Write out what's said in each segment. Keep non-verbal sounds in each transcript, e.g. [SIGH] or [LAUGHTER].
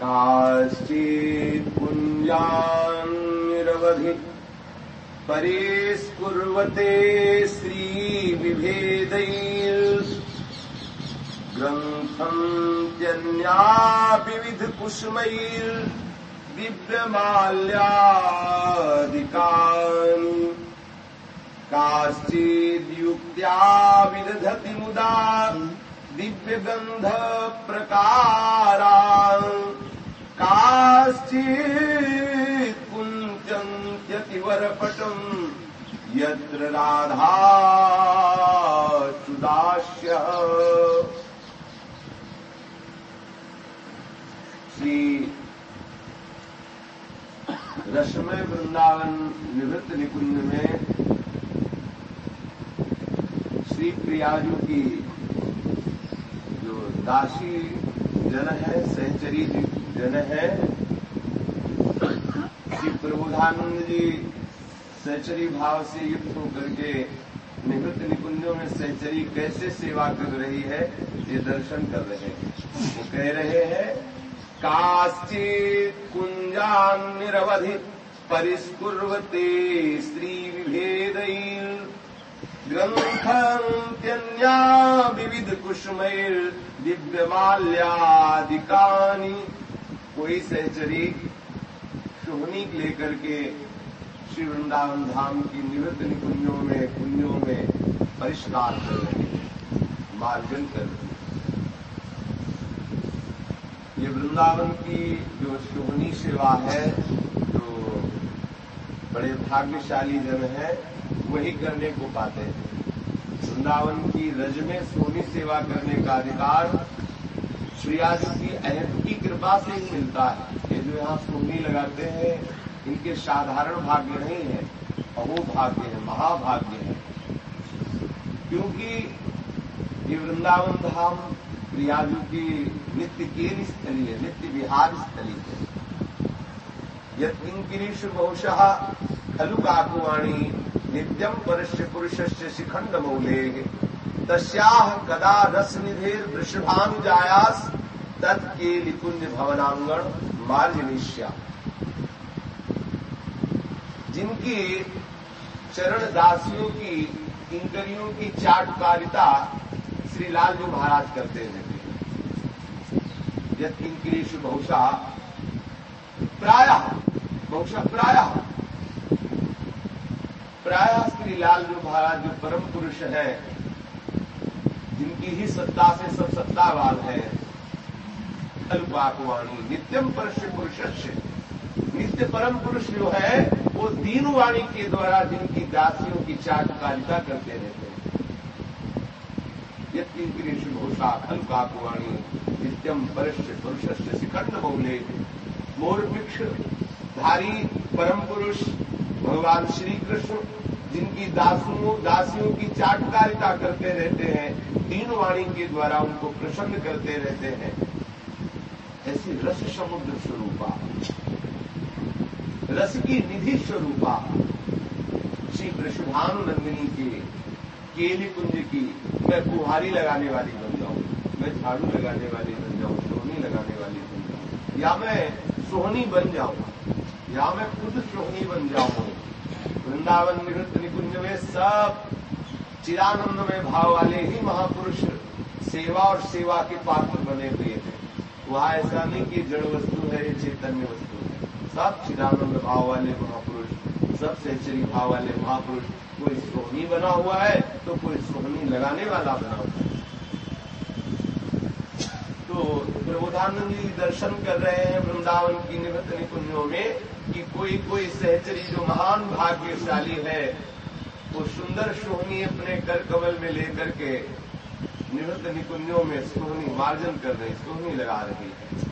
काश्चित् पुञ्जान्निरवधि परेस्कुर्वते श्रीविभेदैर् ग्रन्थम् दिव्यमाल्यादिकानि काश्चिद्युक्त्या विदधति मुदा दिव्यगन्धप्रकारा काश्चित् कुञ्चन्त्यतिवरपटम् यत्र राधा सुदास्य श्री रसमय वृंदावन निवृत्त निकुंज में श्री प्रियाजू की जो दासी जन है, सहचरी जन है, श्री प्रबोधानंद जी सहचरी भाव से युक्त होकर के निवृत्त निकुंजों में सहचरी कैसे सेवा कर रही है, ये दर्शन कर रहे हैं। वो कह रहे हैं काश्चित कुंजान निरवधि परिस्कुर्वते स्त्री विभेदैर ग्रंथन्त्यन्या विविध कुसुमैर दिव्य माल्यादिकानी कोई सहचरी शुभनीक लेकर के श्री वृंदावन धाम की निवृत्त निकुंजों में कुंजों में परिष्कार कर रही है, मार्जन कर रही ये वृंदावन की जो शुभनी सेवा है, जो बड़े भाग्यशाली जन है, वही करने को पाते हैं। वृंदावन की रज में सोनी सेवा करने का अधिकार श्री आज की अहम की कृपा से ही मिलता है। ये जो यहाँ सोनी लगाते हैं, इनके साधारण भाग्य नहीं है अहो भाग्य है, महाभाग्य है। क्योंकि ये वृंदावन धाम प्रियाजू की नित्य केली स्थली है नित्य विहार स्थली है यत्किंकिरीश बहुशः, खलु काकुवाणी नित्यम परस्य पुरुषस्य शिखंड मौले तस्याह कदा रस निधेर वृषभानुजायास तत्केली कुंज भवनांगण मार्जनिष्या। जिनकी चरण दासियों की किंकरियों की चाटकारिता श्री लालजू महाराज करते रहते यद किंकरीश बहुशा प्राय बहुशा प्राय। प्राय श्री लालजू महाराज जो परम पुरुष है, जिनकी ही सत्ता से सब सत्तावान है। अल्पाकवाणी नित्यम परश पुरुष नित्य परम पुरुष जो है, वो दीनवाणी के द्वारा जिनकी दासियों की चाटकारिता करते रहते हैं। यत्किंकरीश घोषा अल्पाकवाणी नित्यम परस्य पुरुष से शिखंड मौले मोर वृक्ष धारी परम पुरुष भगवान श्री कृष्ण जिनकी दासों दासियों की चाटकारिता करते रहते हैं दीन वाणी के द्वारा उनको प्रसन्न करते रहते हैं। ऐसी रस समुद्र स्वरूपा। रस की निधि स्वरूपा। श्री वृषभानु नंदिनी के केली कुंज की, मैं बुहारी लगाने वाली बन जाऊँ, मैं झाड़ू लगाने वाली बन जाऊँ, सोहनी लगाने वाली बन जाऊँ, या मैं सोहनी बन जाऊँ, या मैं खुद सोहनी बन जाऊँ। वृंदावन निवृत्त निकुंज में सब चिरानंद में भाव वाले ही महापुरुष सेवा और सेवा के पात्र बने हुए थे वहाँ ऐसा नहीं कि जड़ वस्तु है, ये चैतन्य वस्तु है। सब चिदानंद भाव वाले महापुरुष, सब सहचरी भाव वाले महापुरुष, कोई सोहनी बना हुआ है तो कोई सोहनी लगाने वाला बना हुआ तो प्रबोधानंद जी दर्शन कर रहे हैं वृंदावन की निवृत्त निकुंजों में कि कोई कोई सहचरी जो महान भाग्यशाली है, वो सुंदर सोहनी अपने कर कमल में लेकर के निवृत्त निकुंजों में सोहनी मार्जन कर रही, सोहनी लगा रही है।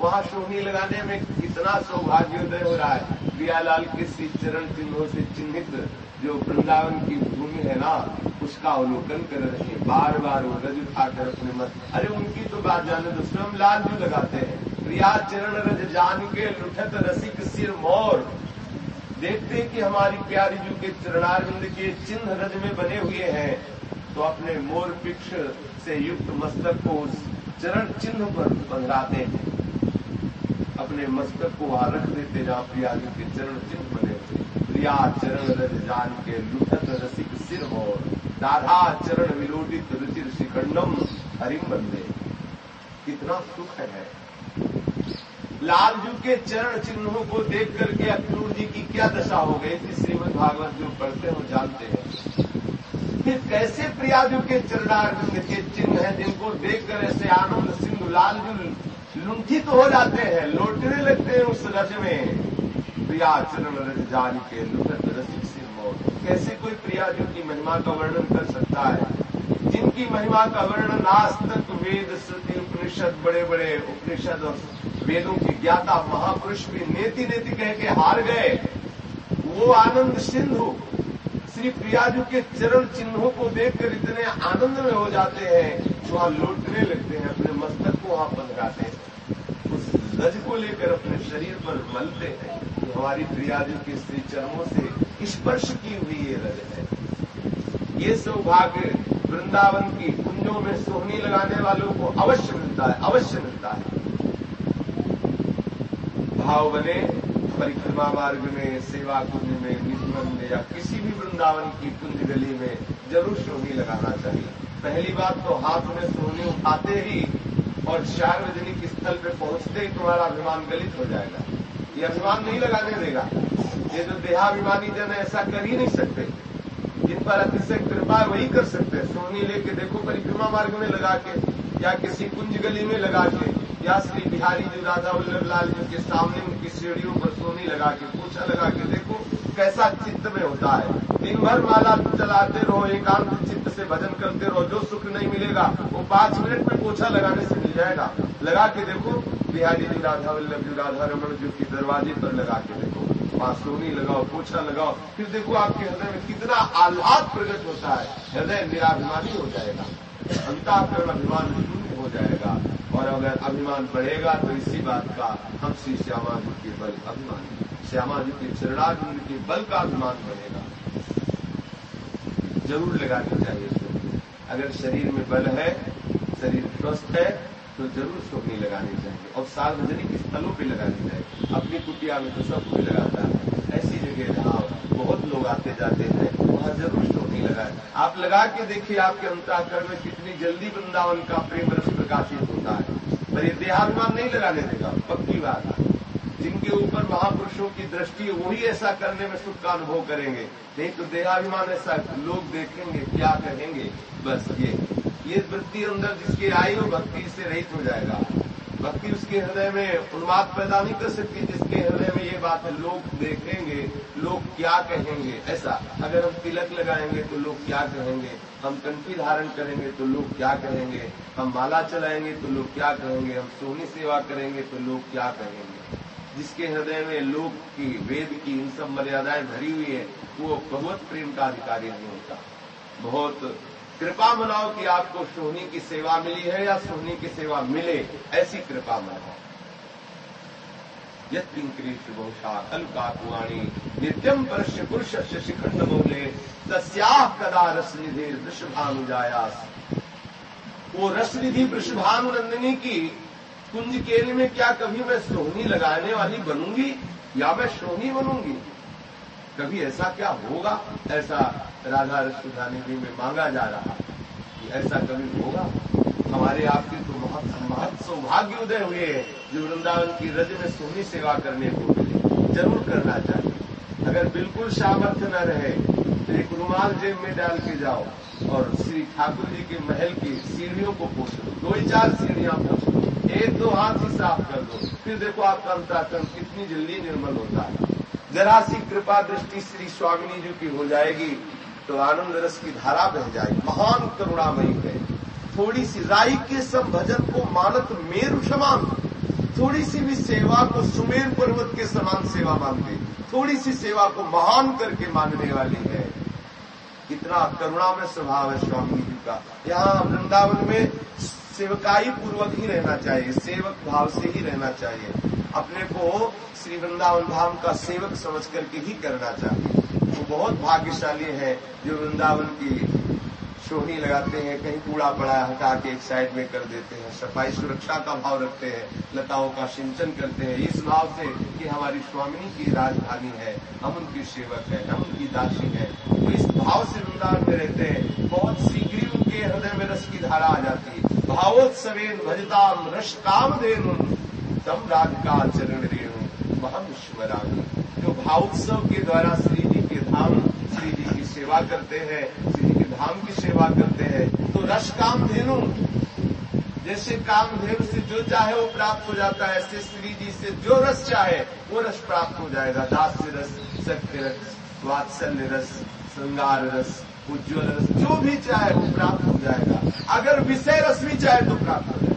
वहाँ सोहनी लगाने में कितना सौभाग्योदय हो रहा है। प्रियालाल के श्री चरण चिन्हों से चिन्हित जो वृंदावन की भूमि है ना, उसका अवलोकन कर रहे हैं। बार बार वो रज उठाकर अपने मत अरे उनकी तो बात जाने दो, स्वयं लाल जो लगाते हैं? प्रिया चरण रज जान के लुठत रसिक सिर मोर। देखते कि हमारी प्यारी जी के चरणारविंद के चिन्ह रज में बने हुए हैं तो अपने मोर पिक्ष से युक्त मस्तक को उस चरण चिन्ह पर बंधराते हैं। अपने मस्तक को वहाँ रख देते जहाँ प्रिया के चरण चिन्ह बने थे प्रिया चरण रज जान के लुठत रसिक सिर और दाधा चरण विलोडित रुचिर शिखंडम हरिम बंदे कितना सुख है। लालजू के चरण चिन्हों को देख करके अक्रूर जी की क्या दशा हो गई थी? श्रीमद भागवत जो पढ़ते हो जानते हैं। फिर कैसे प्रियाजू के चरणारविंद के चिन्ह हैं? जिनको देखकर ऐसे आनंद सिंधु लाल लुंठित तो हो जाते हैं, लौटने लगते हैं उस रज में। प्रिया चरण रज जान के रसिक सिर मौत कैसे कोई प्रियाजू की महिमा का वर्णन कर सकता है? जिनकी महिमा का वर्णन आज तक वेद, श्रुति, उपनिषद बड़े बड़े उपनिषद और वेदों की ज्ञाता महापुरुष भी नेति नेति कह के हार गए। वो आनंद सिंधु, श्री प्रियाजू के चरण चिन्हों को देखकर इतने आनंद में हो जाते हैं जो वहाँ लौटने लगते हैं, अपने मस्तक को वहाँ बंधराते हैं। उस रज को लेकर अपने शरीर पर मलते हैं। जो हमारी प्रियाजू के श्री चरणों से स्पर्श की हुई ये रज है। ये सौभाग्य वृंदावन की कुंजों में सोहनी लगाने वालों को अवश्य मिलता है, अवश्य मिलता है। भाव बने परिक्रमा मार्ग में, सेवा कुंज में निधुवन में या किसी भी वृंदावन की कुंज गली में ज़रूर सोहनी लगाना चाहिए। पहली बात तो हाथ में सोहनी उठाते ही और सार्वजनिक स्थल पर पहुँचते ही तुम्हारा अभिमान गलित हो जाएगा। ये अभिमान नहीं लगाने देगा। ये जो देहाभिमानी जन ऐसा कर ही नहीं सकते। जिन पर अतिशय कृपा वही कर सकते हैं। सोनी लेके देखो परिक्रमा मार्ग में लगा के, या किसी कुंज गली में लगा के, या श्री बिहारी जी, राजा वल्लभ लाल जी के सामने उनकी सीढ़ियों पर सोनी लगा के, पोछा लगा के देखो कैसा चित्त में होता है। दिन भर माला चलाते रहो, एकांत चित्त से भजन करते रहो। जो सुख नहीं मिलेगा, वो पाँच मिनट में पोछा लगाने से मिल जाएगा। लगा के देखो, बिहारी जी, राधा वल्लभ जी, राधा रमन जी के दरवाजे पर लगा के देखो। वहाँ सोनी लगाओ, पोछा लगाओ, फिर देखो आपके हृदय में कितना आह्लाद प्रकट होता है। हृदय निराभिमानी हो जाएगा। अंताकरण अभिमान शून्य हो जाएगा। और अगर अभिमान बढ़ेगा तो इसी बात का हम श्री श्यामा जी के बल अभिमान श्यामा जी के चरणार्जुन के बल का अभिमान बढ़ेगा। ज़रूर लगानी चाहिए अगर शरीर में बल है, शरीर स्वस्थ है तो ज़रूर सोनी लगानी चाहिए। और सार्वजनिक स्थलों पे लगानी चाहिए। अपनी कुटिया में तो सब कोई लगाता है। ऐसी जगह जहाँ बहुत लोग आते जाते हैं, वहाँ ज़रूर सोनी लगाए। आप लगा के देखिए आपके अंतराकरण में कितनी जल्दी वृंदावन का प्रेम रस प्रकाशित होता है। पर ये देहाभिमान नहीं लगाने देगा, पक्की बात है। जिनके ऊपर महापुरुषों की दृष्टि वही ऐसा करने में सुख का अनुभव करेंगे। नहीं तो देहाभिमान ऐसा लोग देखेंगे, क्या कहेंगे? बस ये। ये वृत्ति अंदर जिसकी आई हो, भक्ति से रहित हो जाएगा। भक्ति उसके हृदय में उन्माद पैदा नहीं कर सकती, जिसके हृदय में ये बात है, लोग देखेंगे, लोग क्या कहेंगे? ऐसा, अगर हम तिलक लगाएँगे तो लोग क्या कहेंगे? हम कंठी धारण करेंगे तो लोग क्या कहेंगे? हम माला चलाएँगे तो लोग क्या कहेंगे? हम सोनी सेवा करेंगे तो लोग क्या कहेंगे? जिसके हृदय में लोग की, वेद की, इन सब मर्यादाएँ भरी हुई है, वो भगवत प्रेम का अधिकारी नहीं होता। बहुत कृपा मनाओ कि आपको सोहनी की सेवा मिली है या सोहनी की सेवा मिले, ऐसी कृपा मनाओ। यत्किंक्रीश बहुशा अलका कुआणी नित्यम परस्य पुरुष से शिखंड बोले तस्याह कदा रसनिधि वृषभानुजायास। वो रसनिधि वृषभानुनंदिनी की कुंज केल में क्या कभी मैं सोहनी लगाने वाली बनूँगी, या मैं सोहनी बनूँगी? कभी ऐसा क्या होगा? ऐसा राधा रसुधानी में मांगा जा रहा कि ऐसा कभी होगा। हमारे आपके तो बहुत महत सौभाग्य उदय हुए हैं जो वृंदावन की रज में सोहनी सेवा करने को मिले। ज़रूर करना चाहिए। अगर बिल्कुल सामर्थ्य न रहे तो एक रुमाल जेब में डाल के जाओ और श्री ठाकुर जी के महल की सीढ़ियों को पोछ दो दो ही चार सीढ़ियाँ दो एक दो हाथ ही साफ़ कर दो। फिर देखो आपका अंतराकरण कितनी जल्दी निर्मल होता है। जरा सी कृपा दृष्टि श्री स्वामिनी जी की हो जाएगी। तो आनंद रस की धारा बह जाए, महान करुणामयी है थोड़ी सी राई के सब भजन को मानत मेरु समान। थोड़ी सी भी सेवा को सुमेर पर्वत के समान सेवा मानते। थोड़ी सी सेवा को महान करके मानने वाली है। कितना करुणा में स्वभाव है स्वामी जी का। यहाँ वृंदावन में सेवकाई पूर्वक ही रहना चाहिए, सेवक भाव से ही रहना चाहिए। अपने को श्री वृंदावन धाम का सेवक समझ करके ही करना चाहिए। वो बहुत भाग्यशाली है जो वृंदावन की सोहनी लगाते हैं, कहीं कूड़ा पड़ा हटा के एक साइड में कर देते हैं, सफ़ाई सुरक्षा का भाव रखते हैं, लताओं का सिंचन करते हैं, इस भाव से कि हमारी स्वामिनी की राजधानी है, हम उनकी सेवक है, हम उनकी दासी है। तो इस भाव से वृंदावन में रहते हैं, बहुत शीघ्र उनके हृदय में रस की धारा आ जाती है। भावोत्सवेन भजताम रस काम देनु तम राधिका चरण रेणु महम स्मरानी जो भावोत्सव के द्वारा श्री धाम, श्री जी की सेवा करते हैं, श्री जी के धाम की सेवा करते हैं। तो रस काम धेनु जैसे काम धेनु से जो चाहे वो प्राप्त हो जाता है, ऐसे श्री जी से जो रस चाहे, वो रस प्राप्त हो जाएगा। दास रस, सत्य रस, वात्सल्य रस, श्रृंगार रस, उज्ज्वल रस, जो भी चाहे वो प्राप्त हो जाएगा। अगर विषय रस भी चाहे तो प्राप्त हो जाएगा।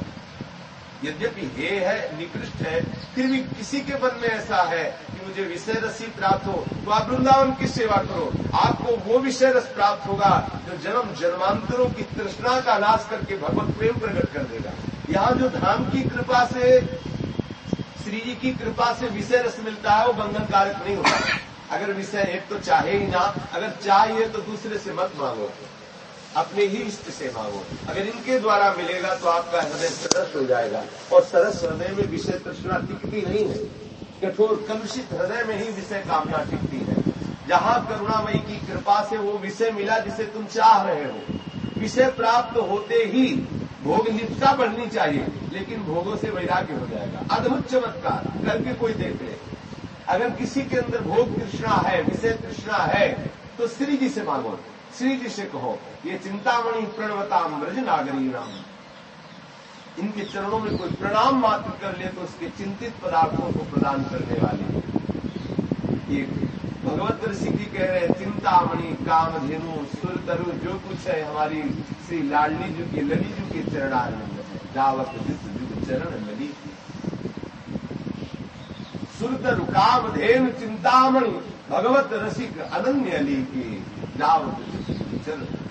यद्यपि हे है, निकृष्ट है, फिर भी किसी के मन में ऐसा है कि मुझे विषय रसी प्राप्त हो तो आप वृंदावन की सेवा करो। आपको वो विषय रस प्राप्त होगा जो जन्म जन्मांतरों की तृष्णा का नाश करके भगवत प्रेम प्रकट कर देगा। यहाँ जो धाम की कृपा से, श्री जी की कृपा से विषय रस मिलता है, वो बंधन कारक नहीं होता। अगर विषय एक तो चाहे ही ना, अगर चाहिए तो दूसरे से मत मांगो। अपने ही इष्ट से मांगो अगर इनके द्वारा मिलेगा तो आपका हृदय सरस हो जाएगा। और सरस हृदय में विषय तृष्णा टिकती नहीं है। कठोर कलुषित हृदय में ही विषय कामना टिकती है। जहाँ करुणामयी की कृपा से वो विषय मिला जिसे तुम चाह रहे हो। विषय प्राप्त होते ही भोग लिप्सा बढ़नी चाहिए, लेकिन भोगों से वैराग्य हो जाएगा। अद्भुत चमत्कार करके कोई देख ले। अगर किसी के अंदर भोग तृष्णा है, विषय तृष्णा है तो श्री जी से मांगो। श्री जी से कहो ये चिंतामणि प्रणवता मृज नागरी राम इनके चरणों में कोई प्रणाम मात्र कर ले तो उसके चिंतित पदार्थों को प्रदान करने वाले ये भगवत ऋषि जी कह रहे चिंतामणि काम धेनु सुर तरु जो कुछ है हमारी श्री लाडली जी की लली जी के चरणानंद है। जावत चरण लली सुरतर काम धेन चिंतामणि, भगवत रसिक अनन्य अली की जावत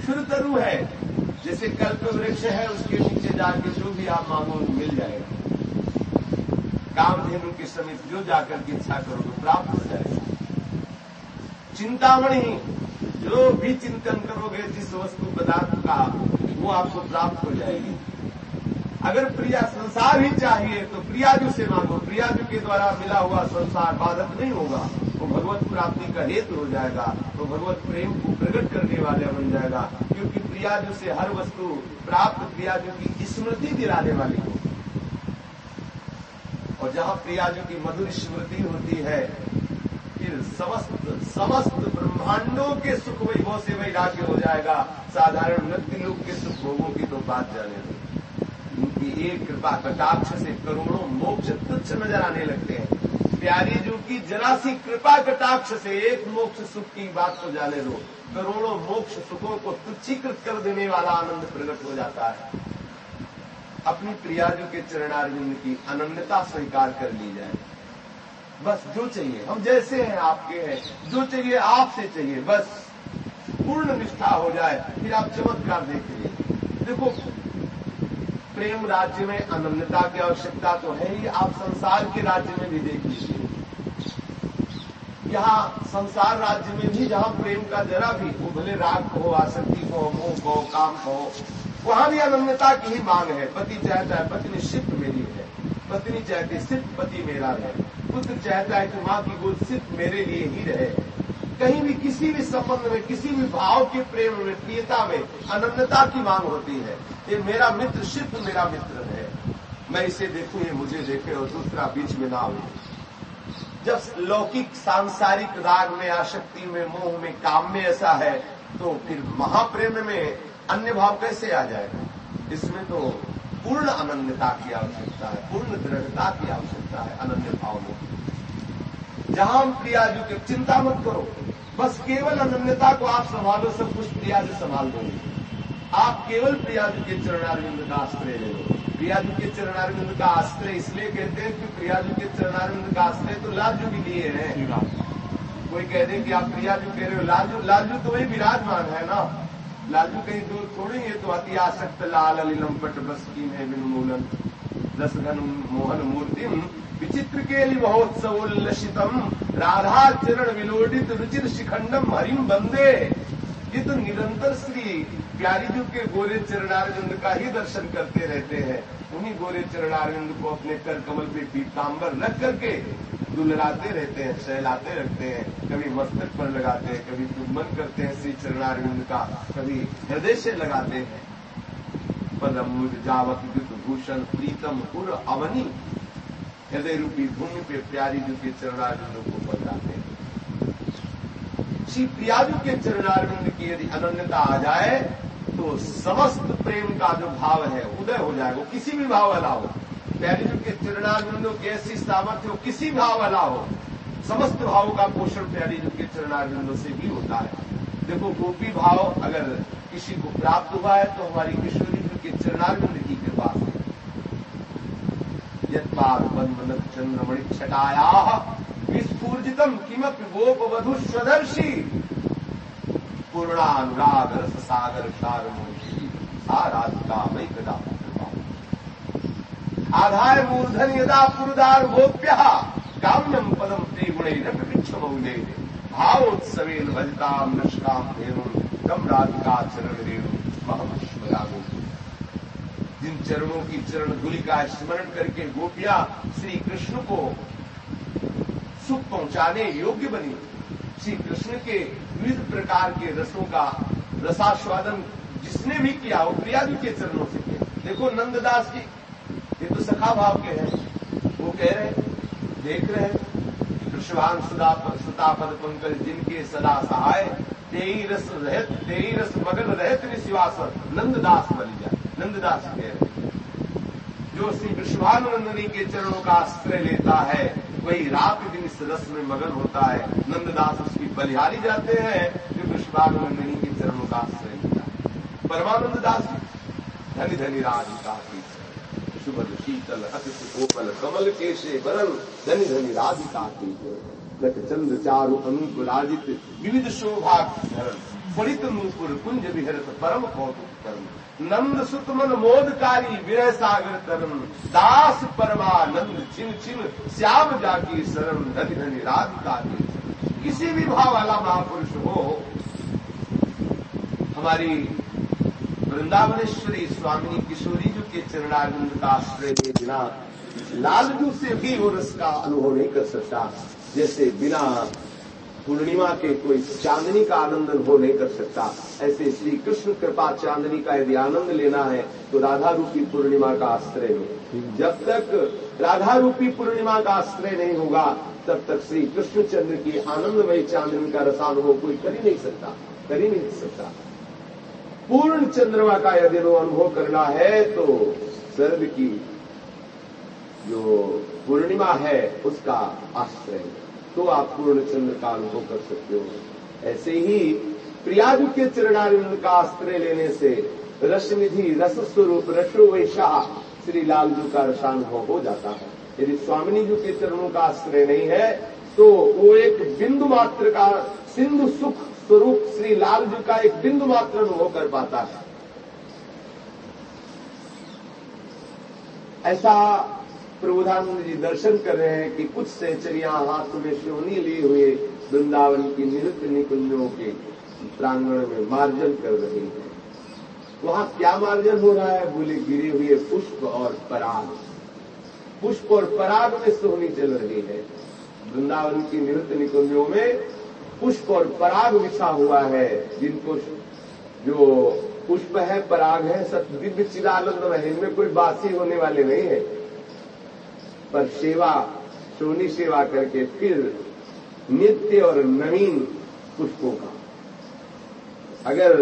शुरतरु है। जैसे कल्प वृक्ष है, उसके नीचे जाके जो भी आप मांगो मिल जाएगा कामधेनु के समीप जो जाकर के इच्छा करोगे, प्राप्त हो जाएगा चिंतामणि, जो भी चिंतन करोगे, जिस वस्तु पदार्थ का, वो आपको प्राप्त हो जाएगी। अगर प्रिया संसार ही चाहिए तो प्रियाजू से मांगो। प्रियाजू के द्वारा मिला हुआ संसार बाधक नहीं होगा। तो भगवत प्राप्ति का हेतु हो जाएगा। तो भगवत प्रेम को प्रकट करने वाले बन जाएगा। क्योंकि प्रियाजू से हर वस्तु प्राप्त प्रियाजू की स्मृति दिलाने वाली हो। और जहाँ प्रियाजू की मधुर स्मृति होती है, फिर समस्त समस्त ब्रह्मांडों के सुख वैभव से वैराग्य हो जाएगा। साधारण नृत्य लोग के सुख भोगों की तो बात जाने दो। उनकी एक कृपा कटाक्ष से करोड़ों मोक्ष तुच्छ नज़र आने लगते हैं। प्यारी जो की जरा सी कृपा कटाक्ष से एक मोक्ष सुख की बात को जाने दो। करोड़ों मोक्ष सुखों को तुच्छीकृत कर देने वाला आनंद प्रकट हो जाता है। अपनी प्रियाजू के चरणार्जुन की अनन्यता स्वीकार कर ली जाए। बस जो चाहिए, हम जैसे हैं आपके हैं, जो चाहिए आपसे चाहिए, बस। पूर्ण निष्ठा हो जाए, फिर आप चमत्कार देखिए। देखो प्रेम राज्य में अनन्यता की आवश्यकता तो है ही, आप संसार के राज्य में भी देख लीजिए। यहाँ संसार राज्य में भी जहाँ प्रेम का जरा भी वो भले राग को हो, आसक्ति को हो, मोह को हो, काम को हो, वहाँ भी अनन्यता की ही मांग है। पति चाहता है पत्नी सिर्फ़ मेरी है। पत्नी चाहती सिर्फ़ पति मेरा है। पुत्र चाहता है कि माँ की गोद सिर्फ़ मेरे लिए ही रहे। कहीं भी किसी भी संबंध में, किसी भी भाव के प्रेम में, प्रियता में, अनन्यता की मांग होती है ये मेरा मित्र सिर्फ़ मेरा मित्र है। मैं इसे देखूँ, ये मुझे देखे और दूसरा बीच में ना हो। जब लौकिक सांसारिक राग में, आशक्ति में, मोह में, काम में ऐसा है तो फिर महाप्रेम में अन्य भाव कैसे आ जाएगा? इसमें तो पूर्ण अनन्यता की आवश्यकता है, पूर्ण दृढ़ता की आवश्यकता है, अनन्य भाव में। जहाँ प्रियाजू के चिंता मत करो बस केवल अनन्यता को आप संभालो सब कुछ प्रिया प्रियाजू संभाल दोगे। आप केवल प्रियाजू के चरणारविंद का आश्रय ले लो। प्रियाजू के चरणारविंद का आश्रय इसलिए कहते हैं कि प्रियाजू के चरणारविंद का आश्रय तो लालजू भी लिए हैं। कोई कह दे कि आप प्रियाजू कह रहे हो लालजू लालजू तो वही विराजमान है ना। लालजू कहीं दूर थोड़ी है तो अति आसक्त लाल अलिलम पट बस की में बिनमूलन रसघन मोहन मूर्ति विचित्र के लिए महोत्सवोल्लसितम राधा चरण विलोडित रुचिर शिखंडम हरिम बंदे ये तो निरंतर श्री प्यारी जी के गोरे चरणारविंद का ही दर्शन करते रहते हैं। उन्हीं गोरे चरणारविंद को अपने कर कमल पे पीताम्बर रख करके दुलराते रहते हैं, सहलाते रखते हैं। कभी मस्तक पर लगाते हैं, कभी चुम्बन करते हैं श्री चरणारविंद का, कभी हृदय से लगाते हैं। पदमुद जावत भूषण प्रीतम पुर अवनी। हृदय रूपी भूमि पे प्यारीजू के चरणारविंद को बदलाते हैं। श्री प्रियाजू के चरणारविंद की यदि अनन्यता आ जाए तो समस्त प्रेम का जो भाव है, उदय हो जाएगा। किसी भी भाव वाला हो। प्यारीजू के चरणारविंदों की ऐसी सामर्थ्य हो, किसी भाव वाला हो, समस्त भावों का पोषण प्यारी प्यारीजू के चरणारविंदों से भी होता है। देखो, गोपी भाव अगर किसी को प्राप्त हुआ है तो हमारी किशोरी जी के चरणारविंद की कृपा से। यत्पाद चंद्रमणि छटाया विस्फूर्जितम किमपि गोपवधु स्वदर्शी पूर्णानुराग रस सागर शारमोषी साराधिका मई कदा आधार मूर्धन यदा पुरुदार गोप्य काम्यम पदम ते गुणैरपि वृक्षमौले भावोत्सवेन भजताम नष्काम धेनु कम राधिका चरण रेणु महमश्वरागो जिन चरणों की चरण धुली का स्मरण करके गोपियाँ श्री कृष्ण को सुख पहुँचाने योग्य बनी। श्री कृष्ण के विविध प्रकार के रसों का रसास्वादन जिसने भी किया, वो प्रिया जी के चरणों से किया। देखो नंददास जी, ये तो सखा भाव के हैं। वो कह रहे देख रहे हैं, कृष्णवान सुतापद पंकज जिनके सदा सहाय, तेई रस रहत, तेई रस मगन रहत निशिवास नंददास बन जाए। नंददास कह रहे जो श्री विश्वानंदनी के चरणों का आश्रय लेता है, वही रात दिन इस रस में मगन होता है। नंददास उसकी बलिहारी जाते हैं, जो विश्वानंदनी के चरणों का आश्रय लेता है। परमानंद दास धनी धनी राधिका की शीतल अतिथि गोपल, कमल, केशे बरल धनी धनी राधिका की चंद्र चारु अनुकुलाजित विविध शोभा धरण बड़ित नूपुर, कुंज विहरत, परम कौतुक कर्म। नंद सुत मन मोदकारी विरह सागर तरम दास परमानंद छिन छिन श्याम जाकी शरण धनि धनि राधिका किसी भी भाव वाला महापुरुष हो, हमारी वृंदावनेश्वरी स्वामिनी किशोरी जी के चरणानंद का आश्रय के बिना लालजू से भी वो रस का अनुभव नहीं कर सकता। जैसे बिना पूर्णिमा के कोई चांदनी का आनंद अनुभव नहीं कर सकता। ऐसे श्री कृष्ण कृपा चांदनी का यदि आनंद लेना है तो राधा रूपी पूर्णिमा का आश्रय लो। जब तक राधा रूपी पूर्णिमा का आश्रय नहीं होगा, तब तक श्री कृष्णचंद्र की आनंदमय चांदनी का रसानुभव कोई कर ही नहीं सकता, कर ही नहीं सकता। पूर्ण चंद्रमा का यदि अनुभव करना है तो सर्व की जो पूर्णिमा है, उसका आश्रय तो आप पूर्ण चंद्र का अनुभव कर सकते हो। ऐसे ही प्रियाजु के चरणारिंद का आश्रय लेने से रसनिधि रस स्वरूप रसो वैशाह श्री लालजू का रसानुभव हो जाता है। यदि स्वामिनी जी के चरणों का आश्रय नहीं है तो वो एक बिंदु मात्र का सिंधु सुख स्वरूप श्री लाल जी का एक बिंदु मात्र अनुभव कर पाता है। ऐसा प्रबोधानंद जी दर्शन कर रहे हैं कि कुछ सहचरियाँ हाथ में शिवनी लिए हुए वृंदावन की नृत्य निकुंजों के प्रांगण में मार्जन कर रहे हैं। वहाँ क्या मार्जन हो रहा है? बोले, गिरे हुए पुष्प और पराग। पुष्प और पराग में सोहनी चल रही है। वृंदावन की नृत्य निकुंजों में पुष्प और पराग बिछा हुआ है। जिनको जो पुष्प है, पराग है, सब दिव्य चिदानंद है। इनमें कोई बासी होने वाले नहीं है। पर सेवा, सोनी सेवा करके फिर नित्य और नवीन पुष्पों का अगर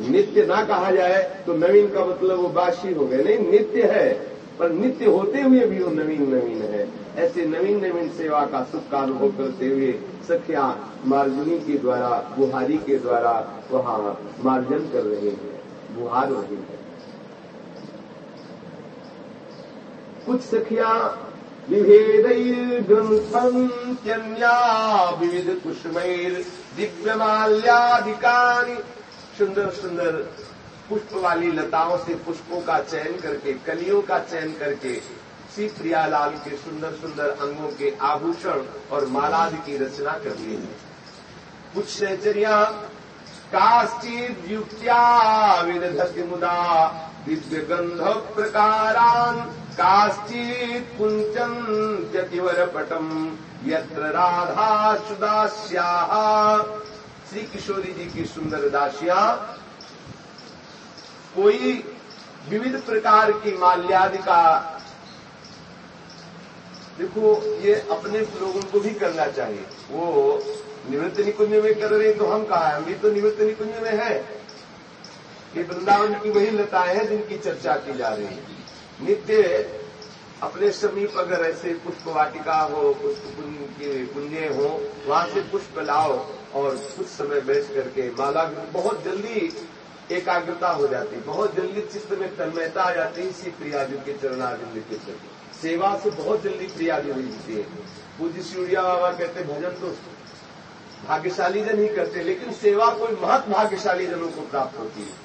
नित्य ना कहा जाए तो नवीन का मतलब वो बासी हो गए। नहीं, नित्य है, पर नित्य होते हुए भी वो नवीन नवीन है। ऐसे नवीन नवीन सेवा का सुख का अनुभव करते हुए सख्या मार्जनी के द्वारा, बुहारी के द्वारा वहाँ मार्जन कर रहे हैं, बुहार रही है। कुछ सखिया विभेद ग्रंथन्या विविध कुष्मैर दिव्यमाल्याधिकारी सुंदर सुंदर पुष्प वाली लताओं से पुष्पों का चयन करके, कलियों का चयन करके श्री प्रियालाल के सुंदर सुंदर अंगों के आभूषण और मालाद की रचना कर ली है। कुछ सहचरिया काश्चिद्युक्त्या विदधति मुदा दिव्यगन्ध प्रकारान् काश्चित् कुञ्चन्त्यतिवरपटम् यत्र राधा सुदास्याः श्री किशोरी जी की सुंदर दासियाँ, कोई विविध प्रकार की माल्यादि का देखो, ये अपने लोगों को भी करना चाहिए। वो निवृत्त निकुंज में कर रहे हैं तो हम कहा हम भी तो निवृत्त निकुंज में है। ये वृंदावन की वही लताएँ हैं जिनकी चर्चा की जा रही है। नित्य अपने समीप अगर ऐसे पुष्प वाटिका हो, पुष्प के कुंजे हो, वहाँ से पुष्प लाओ और कुछ समय बैठ करके माला बहुत जल्दी एकाग्रता हो जाती, बहुत जल्दी चित्त में तन्मयता आ जाती है, इसी प्रियाजु के चरणारिंद के सेवा से बहुत जल्दी प्रियाजु मिलती है। पूज्य सूर्या बाबा कहते भजन तो भाग्यशाली जन ही करते लेकिन सेवा कोई महत भाग्यशाली जनों को प्राप्त होती है।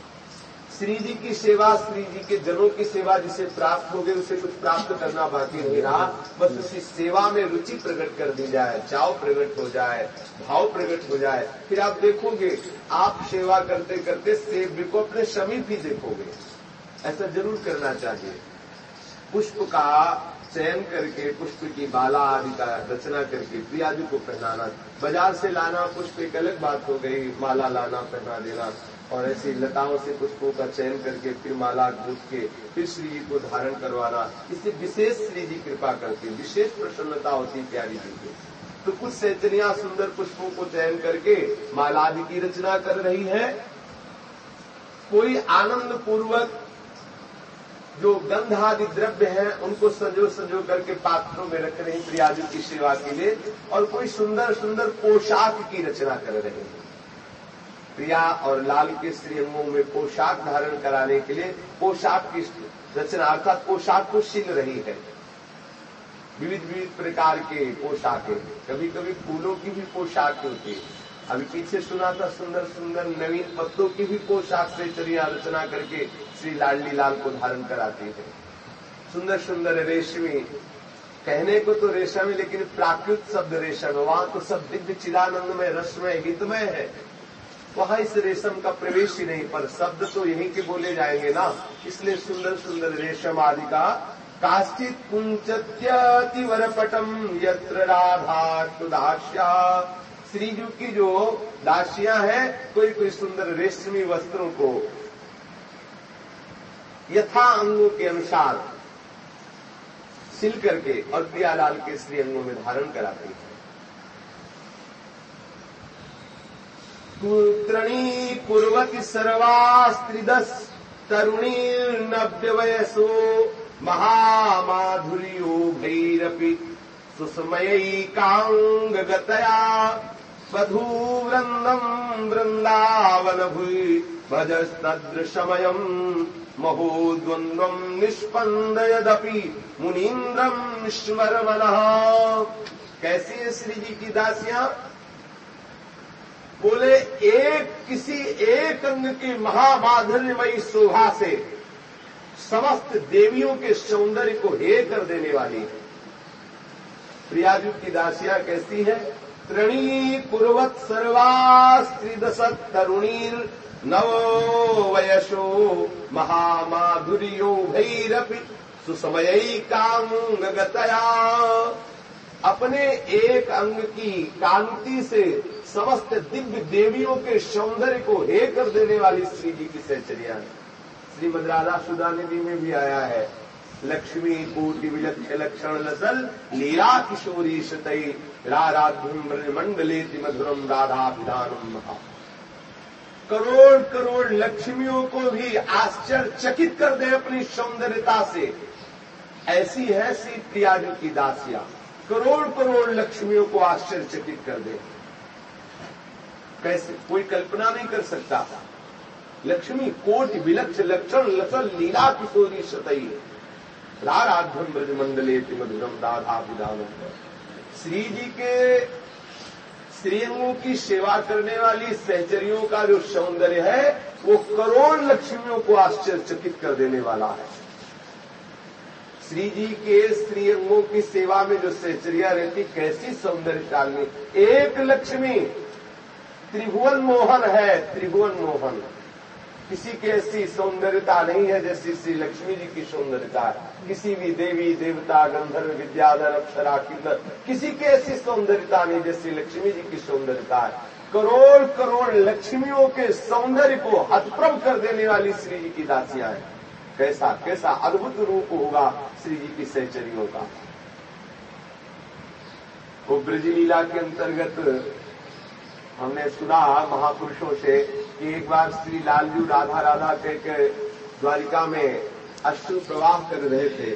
श्री जी की सेवा, श्री जी के जनों की सेवा जिसे प्राप्त हो गई उसे कुछ प्राप्त करना बाकी नहीं रहा। बस उसी सेवा में रुचि प्रकट कर दी जाए, चाव प्रकट हो जाए, भाव प्रकट हो जाए। फिर आप देखोगे, आप सेवा करते करते सेव्य को अपने समीप ही देखोगे। ऐसा ज़रूर करना चाहिए। पुष्प का चयन करके, पुष्प की बाला आदि का रचना करके, प्रियाजू को पहनाना। बाज़ार से लाना, पुष्प एक अलग बात हो गई, माला लाना, पहना देना। और ऐसी लताओं से पुष्पों का चयन करके फिर माला गूंथ के फिर श्री जी को धारण करवाना, इससे विशेष श्री जी कृपा करती, विशेष प्रसन्नता होती प्यारी जी की। तो कुछ सैचनिया सुंदर पुष्पों को चयन करके मालादि की रचना कर रही है। कोई आनंद पूर्वक जो गंध आदि द्रव्य हैं, उनको संजो संजो करके पात्रों में रख रहे हैं, प्रियाजू की सेवा के लिए, और कोई सुंदर सुंदर पोशाक की रचना कर रहे हैं। प्रिया और लाल के स्त्री अंगों में पोशाक धारण कराने के लिए पोशाक की रचना अर्थात पोशाक को सिल रही है। विविध विविध प्रकार के पोशाकें कभी कभी फूलों की भी पोशाक होती है। अभी पीछे सुना था सुंदर सुंदर नवीन पत्तों की भी पोशाक से चरिया रचना करके श्री लाडली लाल को धारण कराती है। सुंदर सुंदर रेशमी, कहने को तो रेशम है लेकिन प्राकृत शब्द रेशम, वहाँ तो सब दिव्य चिदानंद में, रसमय, हितमय है। वहाँ इस रेशम का प्रवेश ही नहीं, पर शब्द तो यहीं के बोले जाएँगे ना। इसलिए सुंदर सुंदर रेशम आदि का काश्चित कुंचत्यतिवरपटम यत्र राधा सुदास्या श्रीजू की जो दासियाँ हैं, कोई कोई सुंदर रेशमी वस्त्रों को यथा अंगों के अनुसार सिल करके और प्रियालाल के श्री अंगों में धारण कराती है। पुत्रणी कुर्वती सर्वास्त्रिदस तरुणीर्नव्य वयसो महामाधुर्यो भैरपि सुस्मयैकाङ्गगतया वधूवृन्दम् वृन्दावनभुयि भजस्तदृशमयम् महोद्वन्द्वम् निष्पन्दयदपि मुनीन्द्रम् स्मरमनः कैसी है श्री की दासियाँ? बोले, एक किसी एक अंग की महामाधुर्यमयी शोभा से समस्त देवियों के सौंदर्य को हे कर देने वाली है प्रियाजू की दासियाँ कैसी है, त्रणी कुर्वत् सर्वा स्त्रिदशत् तरुणीर् नवो वयशो महामाधुर्यो भैरपि सुसमयी कांगतया अपने एक अंग की कांति से समस्त दिव्य देवियों के सौंदर्य को हे कर देने वाली श्री जी की सहचरिया। श्रीमद राधा सुधा नदी में भी आया है। लक्ष्मी, कोटि, विलक्ष, लक्षण, लसल, लीला, किशोरी सतई राराध्युम मंडले मधुरम राधा विधानम महा। करोड़ करोड़ लक्ष्मियों को भी आश्चर्यचकित कर दे अपनी सौंदर्यता से। ऐसी है श्री प्रियाजू की दासिया। करोड़ करोड़ लक्ष्मियों को आश्चर्यचकित कर दे। कैसे? कोई कल्पना नहीं कर सकता। था लक्ष्मी, कोट विलक्ष, लक्षण लसल लीला किशोरी सतई राराध्यम ब्रज मंडले मधुरम राधा विधान श्री जी के स्त्रियों की सेवा करने वाली सहचरियों का जो सौंदर्य है, वो करोड़ लक्ष्मियों को आश्चर्यचकित कर देने वाला है। श्री जी के स्त्री अंगों की सेवा में जो सहचरिया रहती, कैसी सौंदर्यशालिनी एक लक्ष्मी त्रिभुवन मोहन है त्रिभुवन मोहन किसी की ऐसी सौंदर्यता नहीं है जैसी श्री लक्ष्मी जी की सौंदर्यता। है किसी भी देवी, देवता, गंधर्व, विद्याधर अक्षरा किन्नर किसी की ऐसी सौंदर्यता नहीं जैसी लक्ष्मी जी की सौंदर्यता। है करोड़ करोड़ लक्ष्मियों के सौंदर्य को हतप्रभ कर देने वाली श्री जी की दासियाँ हैं। कैसा कैसा अद्भुत रूप होगा श्री जी की सहचरियों का। वो ब्रजलीला के अंतर्गत हमने सुना महापुरुषों से कि एक बार श्री लालजू राधा राधा के द्वारिका में अश्रु प्रवाह कर रहे थे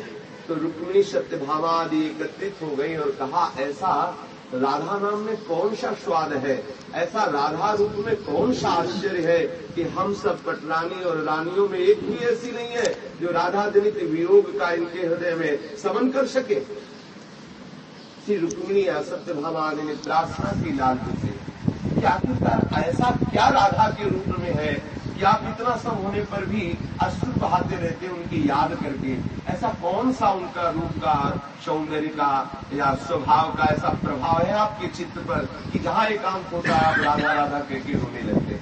तो रुक्मिणी सत्यभामा आदि एकत्रित हो गई और कहा, ऐसा राधा नाम में कौन सा स्वाद है? ऐसा राधा रूप में कौन सा आश्चर्य है कि हम सब पटरानी और रानियों में एक भी ऐसी नहीं है जो राधा जनित वियोग का इनके हृदय में समन कर सके? श्री रुक्मिणी सत्य भामा ने प्रार्थना की लाल से कि आखिरकार ऐसा क्या राधा के रूप में है कि आप इतना सब होने पर भी अश्रु बहाते रहते हैं उनकी याद करके? ऐसा कौन सा उनका रूप का, सौंदर्य का या स्वभाव का ऐसा प्रभाव है आपके चित्र पर कि जहाँ एकांत होता है आप राधा राधा कहके रोने लगते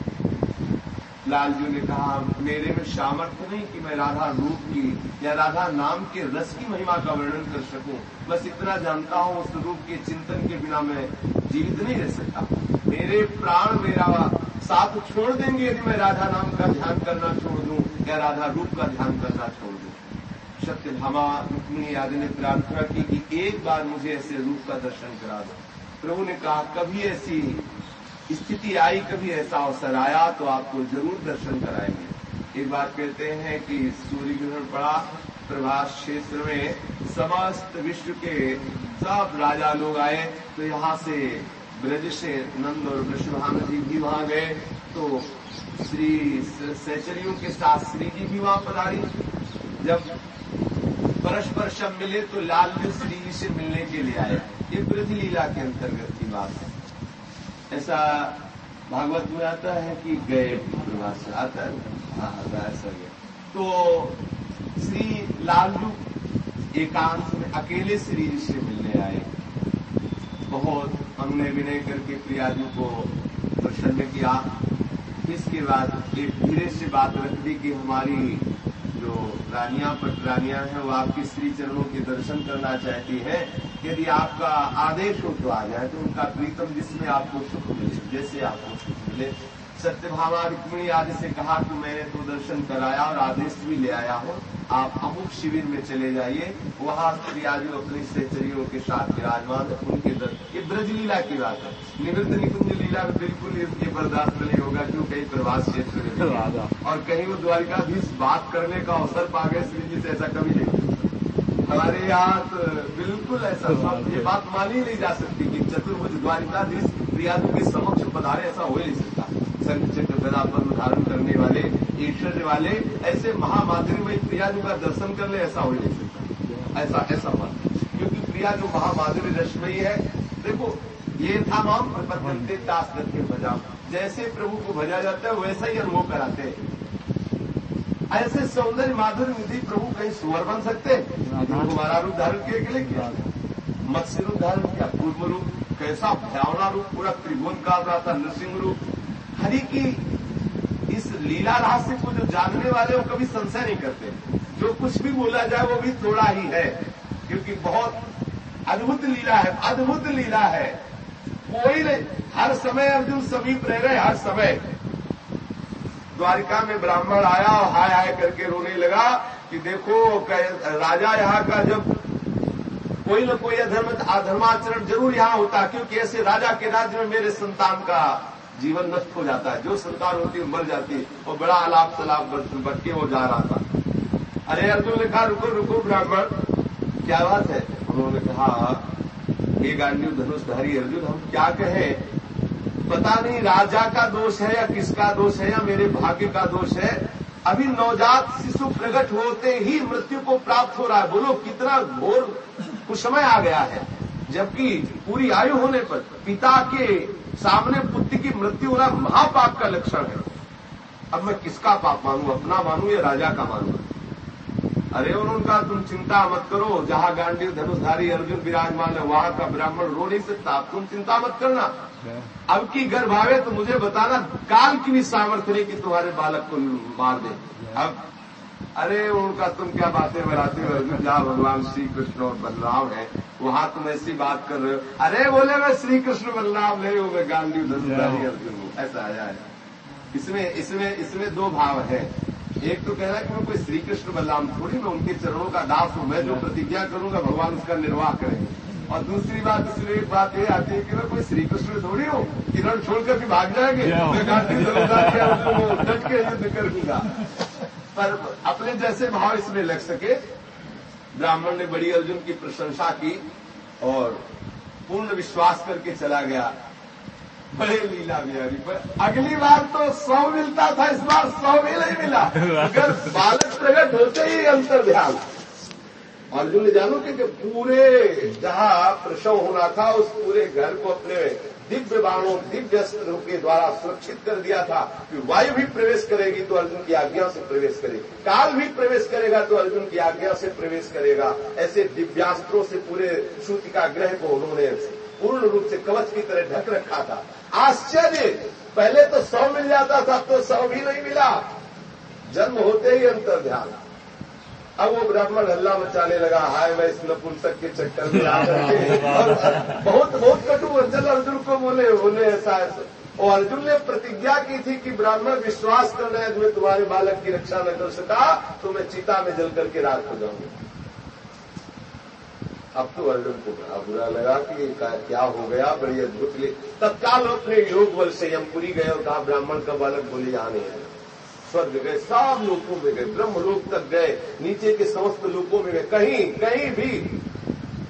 लालजू ने कहा, मेरे में सामर्थ्य नहीं कि मैं राधा रूप की या राधा नाम के रस की महिमा का वर्णन कर सकूँ। बस इतना जानता हूँ उस रूप के चिंतन के बिना मैं जीवित नहीं रह सकता। मेरे प्राण मेरा साथ छोड़ देंगे यदि मैं राधा नाम का ध्यान करना छोड़ दूँ या राधा रूप का ध्यान करना छोड़ दूँ। सत्य भामा रुक्मिणी आदि ने प्रार्थना की कि एक बार मुझे ऐसे रूप का दर्शन करा दो। प्रभु ने कहा, कभी ऐसी स्थिति आई, कभी ऐसा अवसर आया तो आपको ज़रूर दर्शन कराएँगे। एक बार कहते हैं कि सूर्य ग्रहण पड़ा, प्रभास क्षेत्र में समस्त विश्व के सब राजा लोग आए तो यहाँ से ब्रज से नंद और वृषभान जी भी वहाँ गए तो श्री सहचरियों के साथ श्री जी भी वहाँ पधारी। जब परस्पर शब मिले तो लाल भी श्री जी से मिलने के लिए आए। ये ब्रज लीला के अंतर्गत की बात है। ऐसा भागवत में आता है कि गए प्रवास आता है। हाँ ऐसा गया तो श्री लालजू एकांत में अकेले श्री जी से मिलने आए। बहुत हमने विनय करके प्रियाजी को प्रसन्न किया। इसके बाद एक धीरे से बात रख दी कि हमारी जो रानियाँ पटरानियाँ हैं, वो आपके श्री चरणों के दर्शन करना चाहती है। यदि आपका आदेश हो तो आ जाए तो उनका प्रीतम जिसमें आपको सुख मिले, जैसे आपको सुख मिले। सत्यभामा रुक्मिणी आदि से कहा कि मैंने तो दर्शन कराया और आदेश भी ले आया हूँ। आप अमुक शिविर में चले जाइए। वहाँ प्रियाजू अपनी सहचरियों के साथ विराजमान उनके दर ये ब्रज लीला की बात है। निवृत्त निकुंज लीला में बिल्कुल ये बर्दाश्त नहीं होगा क्यों कहीं प्रवास क्षेत्र में और कहीं वो द्वारिका द्वारिकाधीश बात करने का अवसर पा गए श्री जी से ऐसा कभी नहीं हमारे यहाँ तो बिल्कुल ऐसा ये बात मानी नहीं जा सकती कि चतुर्भुज द्वारिकाधीश प्रियाजू के समक्ष पधारे ऐसा हो ही नहीं चक्र गदा पर धारण करने वाले ऐश्वर्य वाले, ऐसे महामाधुरी में प्रिया जी का दर्शन कर ले, ऐसा हो नहीं सकता। ऐसा ऐसा मत। क्योंकि प्रिया जो महामाधुरी रश्मयी है देखो, ये था माम प्रपंचते दास के भजा। जैसे प्रभु को भजा जाता है, वैसा ही अनुभव कराते हैं। ऐसे सौंदर्य माधुर्य विधि प्रभु कहीं सुवर बन सकते हमारा रूप धारण किए के लिए किया। मत्स्य रूप धारण किया, पूर्व रूप, कैसा भयावना रूप, पूरा त्रिभुवन काल रहा था नृसिंह रूप। हरि की इस लीला रहस्य को जो जानने वाले वो कभी संशय नहीं करते। जो कुछ भी बोला जाए वो भी थोड़ा ही है, क्योंकि बहुत अद्भुत लीला है, अद्भुत लीला है। कोई नहीं, हर समय अर्जुन समीप रह रहे हर समय। द्वारिका में ब्राह्मण आया और हाय हाय करके रोने लगा कि देखो राजा यहाँ का जब कोई न कोई अधर्म, अधर्माचरण ज़रूर यहाँ होता, क्योंकि ऐसे राजा के राज्य में मेरे संतान का जीवन नष्ट हो जाता है। जो संतान होती है मर जाती है। और बड़ा अलाप सलाप बट के वो जा रहा था। अरे अर्जुन ने कहा, रुको रुको, ब्राह्मण। क्या बात है? उन्होंने कहा ये गांडी धनुषधारी अर्जुन, हम क्या कहें? पता नहीं राजा का दोष है या किसका दोष है या मेरे भाग्य का दोष है। अभी नवजात शिशु प्रकट होते ही मृत्यु को प्राप्त हो रहा है। बोलो, कितना घोर कुछ समय आ गया है। जबकि पूरी आयु होने पर पिता के सामने पुत्र की मृत्यु होना महापाप का लक्षण है। अब मैं किसका पाप मानू? अपना मानू या राजा का मानू? अरे और उनका तुम चिंता मत करो। जहाँ गांडी धनुषधारी, अर्जुन विराजमान है, वहाँ का ब्राह्मण रो नहीं सकता तुम चिंता मत करना। अब की गर्भ आवे तो मुझे बताना, काल की भी सामर्थ्य नहीं कि तुम्हारे बालक को मार दे। अब अरे उनका तुम क्या बातें बनाते हो? जहाँ भगवान श्री कृष्ण और बलराम है। वहाँ तुम ऐसी बात कर रहे हो। अरे बोले मैं श्री कृष्ण बलराम नहीं हूँ मैं गांधी धनुधारी अर्जुन हूँ। ऐसा आया है। इसमें इसमें इसमें दो भाव है। एक तो कह रहा है कि मैं कोई श्री कृष्ण बलराम थोड़ी मैं उनके चरणों का दास हूँ मैं जो प्रतिज्ञा करूँगा भगवान उसका निर्वाह करेंगे और दूसरी बात इसमें एक बात ये आती है कि मैं कोई श्री कृष्ण थोड़ी हूँ किरण छोड़कर भी भाग जाएँगे। मैं गांधी डट के युद्ध कर दूँगा पर अपने जैसे भाव इसमें लग सके। ब्राह्मण ने बड़ी अर्जुन की प्रशंसा की और पूर्ण विश्वास करके चला गया बड़े लीला बिहारी पर। अगली बार तो सौ मिलता था, इस बार सौ भी नहीं मिला। अगर बालक प्रकट होते ही अंतर ध्यान अर्जुन ने जानो कि पूरे जहाँ प्रसव होना था, उस पूरे घर को अपने दिव्य बाणों दिव्य अस्त्रों के द्वारा सुरक्षित कर दिया था कि वायु भी प्रवेश करेगी तो अर्जुन की आज्ञा से प्रवेश करेगी। काल भी प्रवेश करेगा तो अर्जुन की आज्ञा से प्रवेश करेगा। ऐसे दिव्यास्त्रों से पूरे श्रुति का ग्रह को उन्होंने पूर्ण रूप से कवच की तरह ढक रखा था। आश्चर्य! पहले तो सौ मिल जाता था तो सौ भी नहीं मिला। जन्म होते ही अंतर ध्यान अब वो ब्राह्मण हल्ला मचाने लगा हाय मैं इस नपुंसक के चक्कर में आ और [LAUGHS] बहुत बहुत कटु वचन अर्जुन को बोले बोले ऐसा और अर्जुन ने प्रतिज्ञा की थी कि ब्राह्मण विश्वास कर रहे हैं मैं तुम्हारे बालक की रक्षा न कर सका तो मैं चिता में जल करके रात हो जाऊँगा। अब तो अर्जुन को बड़ा बुरा लगा कि क्या हो गया बड़ी अद्भुत तत्काल अपने योग बल से यमपुरी गए और कहा ब्राह्मण का बालक बोले यहाँ नहीं है स्वर्ग गए, सब लोगों में गए ब्रह्म लोक तक गए, नीचे के समस्त लोगों में गए। कहीं कहीं भी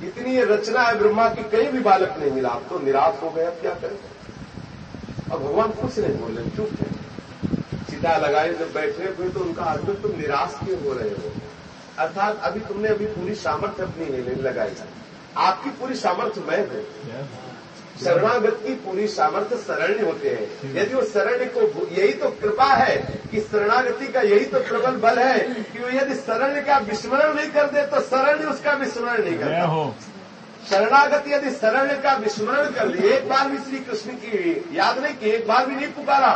इतनी ये रचना है ब्रह्मा की, कहीं भी बालक नहीं मिला। आप तो निराश हो गए, अब क्या करें? अब भगवान कुछ नहीं बोले चुप है। चिता लगाए, जब बैठे हुए तो उनका अर्जुन तुम निराश क्यों हो रहे हो? अर्थात अभी तुमने अभी पूरी सामर्थ्य अपनी लगाई। आपकी पूरी सामर्थ्य मैं हूँ। शरणागत की पूरी सामर्थ्य शरण्य होते हैं। यदि वो शरण्य को यही तो कृपा है कि शरणागति का यही तो प्रबल बल है कि वो यदि शरण्य का विस्मरण नहीं कर दे तो शरण्य उसका विस्मरण नहीं करता। शरणागति यदि शरण्य का विस्मरण कर लिए एक बार भी श्री कृष्ण की याद नहीं की एक बार भी नहीं पुकारा।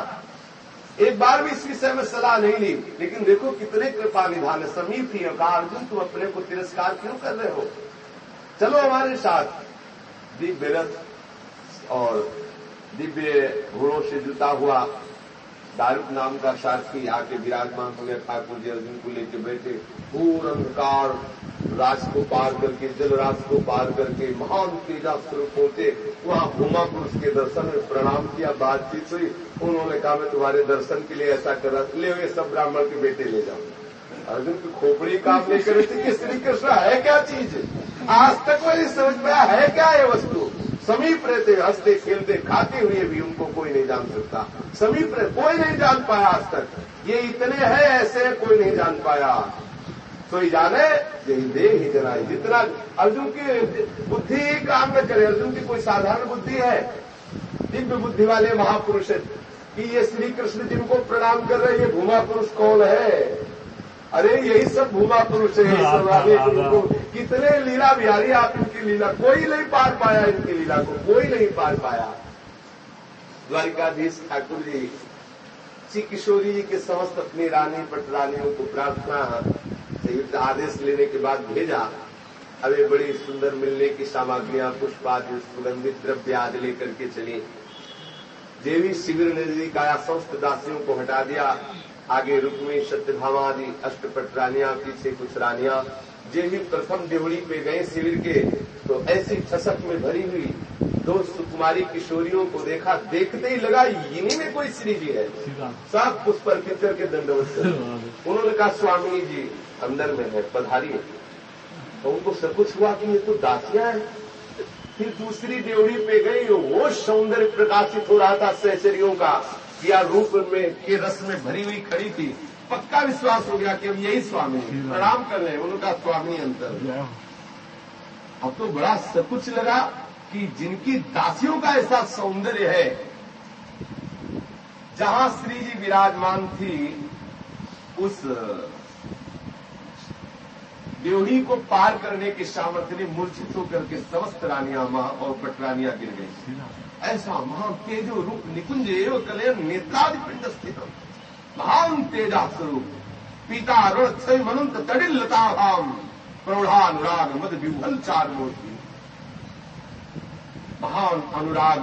एक बार भी इस विषय में सलाह नहीं ली लेकिन देखो कितने कृपा निधान है। समीप ही कहा अर्जुन तुम अपने को तिरस्कार क्यों कर रहे हो? चलो हमारे साथ। दिव्य रथ और दिव्य घोड़ों से जुता हुआ दारूक नाम का सारथी आके विराजमान हो गया ठाकुर जी अर्जुन को लेके बैठे। पूर्ण अंधकार राज को पार करके, जल राज को पार करके महान तेजा स्वरूप होते। वहाँ भूमा पुरुष के दर्शन में प्रणाम किया, बातचीत हुई। उन्होंने कहा, मैं तुम्हारे दर्शन के लिए ऐसा कर रहा ले हुए सब ब्राह्मण के बेटे ले जाऊँ अर्जुन की खोपड़ी काम नहीं करे कि श्री कृष्ण है क्या चीज़? आज तक वही समझ में है क्या ये वस्तु? समीप रहते हँसते, खेलते, खाते हुए भी उनको कोई नहीं जान सकता। समीप रहे, कोई नहीं जान पाया आज तक। ये इतने हैं, ऐसे कोई नहीं जान पाया। तो ही जाने यही दे ही जनाए जितना अर्जुन की बुद्धि ही काम न करे अर्जुन की कोई साधारण बुद्धि है? दिव्य बुद्धि वाले महापुरुष है कि ये श्री कृष्ण जिनको प्रणाम कर रहे हैं, ये भूमा पुरुष कौन है? अरे यही सब भूमा पुरुष है सब कितने लीला बिहारी आप इनकी लीला। कोई नहीं पार पाया इनकी लीला को कोई नहीं पार पाया। द्वारिकाधीश ठाकुर जी श्री किशोरी जी के समस्त अपनी रानी पटरानियों को प्रार्थना संयुक्त आदेश लेने के बाद भेजा। अब ये बड़ी सुंदर मिलने की सामग्रियाँ पुष्प आदि सुगंधित द्रव्य आदि लेकर के चली। देवी शिविर ने का समस्त दासियों को हटा दिया। आगे रुक्मी सत्यभामा आदि अष्टपट रानिया पीछे कुछ रानिया। जे भी प्रथम देवड़ी पे गए शिविर के तो ऐसी छसक में भरी हुई दो सुकुमारी किशोरियों को देखा देखते ही लगा इन्हीं में कोई श्री जी है। सब पुष्प अर्पित करके दंडवत उन्होंने कहा स्वामी जी अंदर में है पधारी है तो उनको सब कुछ हुआ कि ये तो दासियाँ हैं। फिर दूसरी देवड़ी पे गई वो सौंदर्य प्रकाशित हो रहा था सहचरियों का। या रूप में, के रस में भरी हुई खड़ी थी। पक्का विश्वास हो गया कि अब यही स्वामी प्रणाम कर रहे हैं उनका स्वामी अंतर। अब तो बड़ा सब कुछ लगा कि जिनकी दासियों का ऐसा सौंदर्य है, जहाँ श्री जी विराजमान थी, उस देवड़ी को पार करने के सामर्थ्य ने मूर्छित होकर के समस्त रानियाँ, माँ और पटरानियाँ गिर गई। ऐसा महान तेजो रूप निकुंज एवं कले नेत्रादि पिंड स्थित महान तेजा स्वरूप पीता रण क्षय मनंत तड़िल लता भाम प्रौढ़ानुराग मद विभल चार मूर्ति महान अनुराग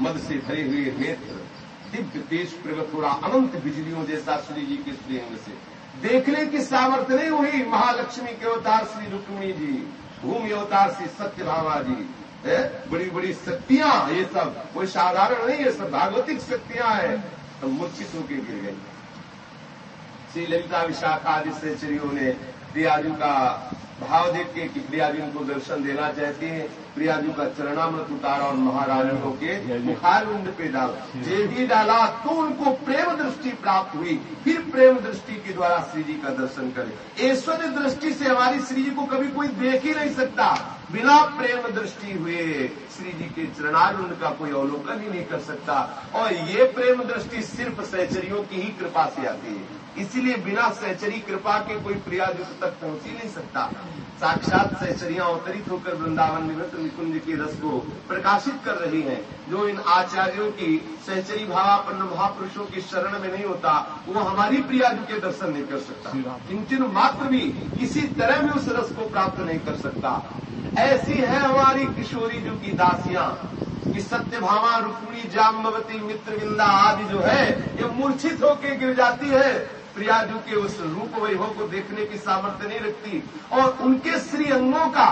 मद से भरे हुए नेत्र, दिव्य तेज प्रगत रहा अनंत बिजलियों जैसा श्री जी के श्रीअंग से। देखने की सामर्थ्य नहीं हुई महालक्ष्मी के अवतार श्री रुक्मिणी जी, भूमि अवतार श्री सत्यभामा जी। है बड़ी बड़ी शक्तियाँ ये सब। कोई साधारण नहीं है, सब भागवतिक शक्तियाँ है। तो मूर्छित होकर गिर गई। श्री ललिता विशाखा आदि सेचरियों ने दियाजू का भाव देख के कि प्रियाजू उनको दर्शन देना चाहती है। प्रियाजू का चरणामृत उतारा और महारानियों के मुखार उंड पे डाला। जे। भी डाला तो उनको प्रेम दृष्टि प्राप्त हुई। फिर प्रेम दृष्टि के द्वारा श्री जी का दर्शन करे। ऐश्वर्य दृष्टि से हमारी श्री जी को कभी कोई देख ही नहीं सकता। बिना प्रेम दृष्टि हुए श्री जी के चरणारुंड का कोई अवलोकन ही नहीं कर सकता। और ये प्रेम दृष्टि सिर्फ़ सहचरियों की ही कृपा से आती है। इसीलिए बिना सहचरी कृपा के कोई प्रियाजुत तक पहुँच ही नहीं सकता। साक्षात सहचरियाँ अवतरित होकर वृंदावन निवृत्त निकुंज के रस को प्रकाशित कर रही हैं। जो इन आचार्यों की सहचरी भावापन्न महापुरुषों की शरण में नहीं होता वो हमारी प्रियाजु के दर्शन नहीं कर सकता। किंचन मात्र भी किसी तरह भी उस रस को प्राप्त नहीं कर सकता। ऐसी है हमारी किशोरी जो की दासियाँ कि सत्यभामा रुक्मी जाम्बवती मित्रविंदा आदि जो है ये मूर्छित होकर गिर जाती है। प्रियाजू के उस रूप वैभव को देखने की सामर्थ्य नहीं रखती। और उनके श्री अंगों का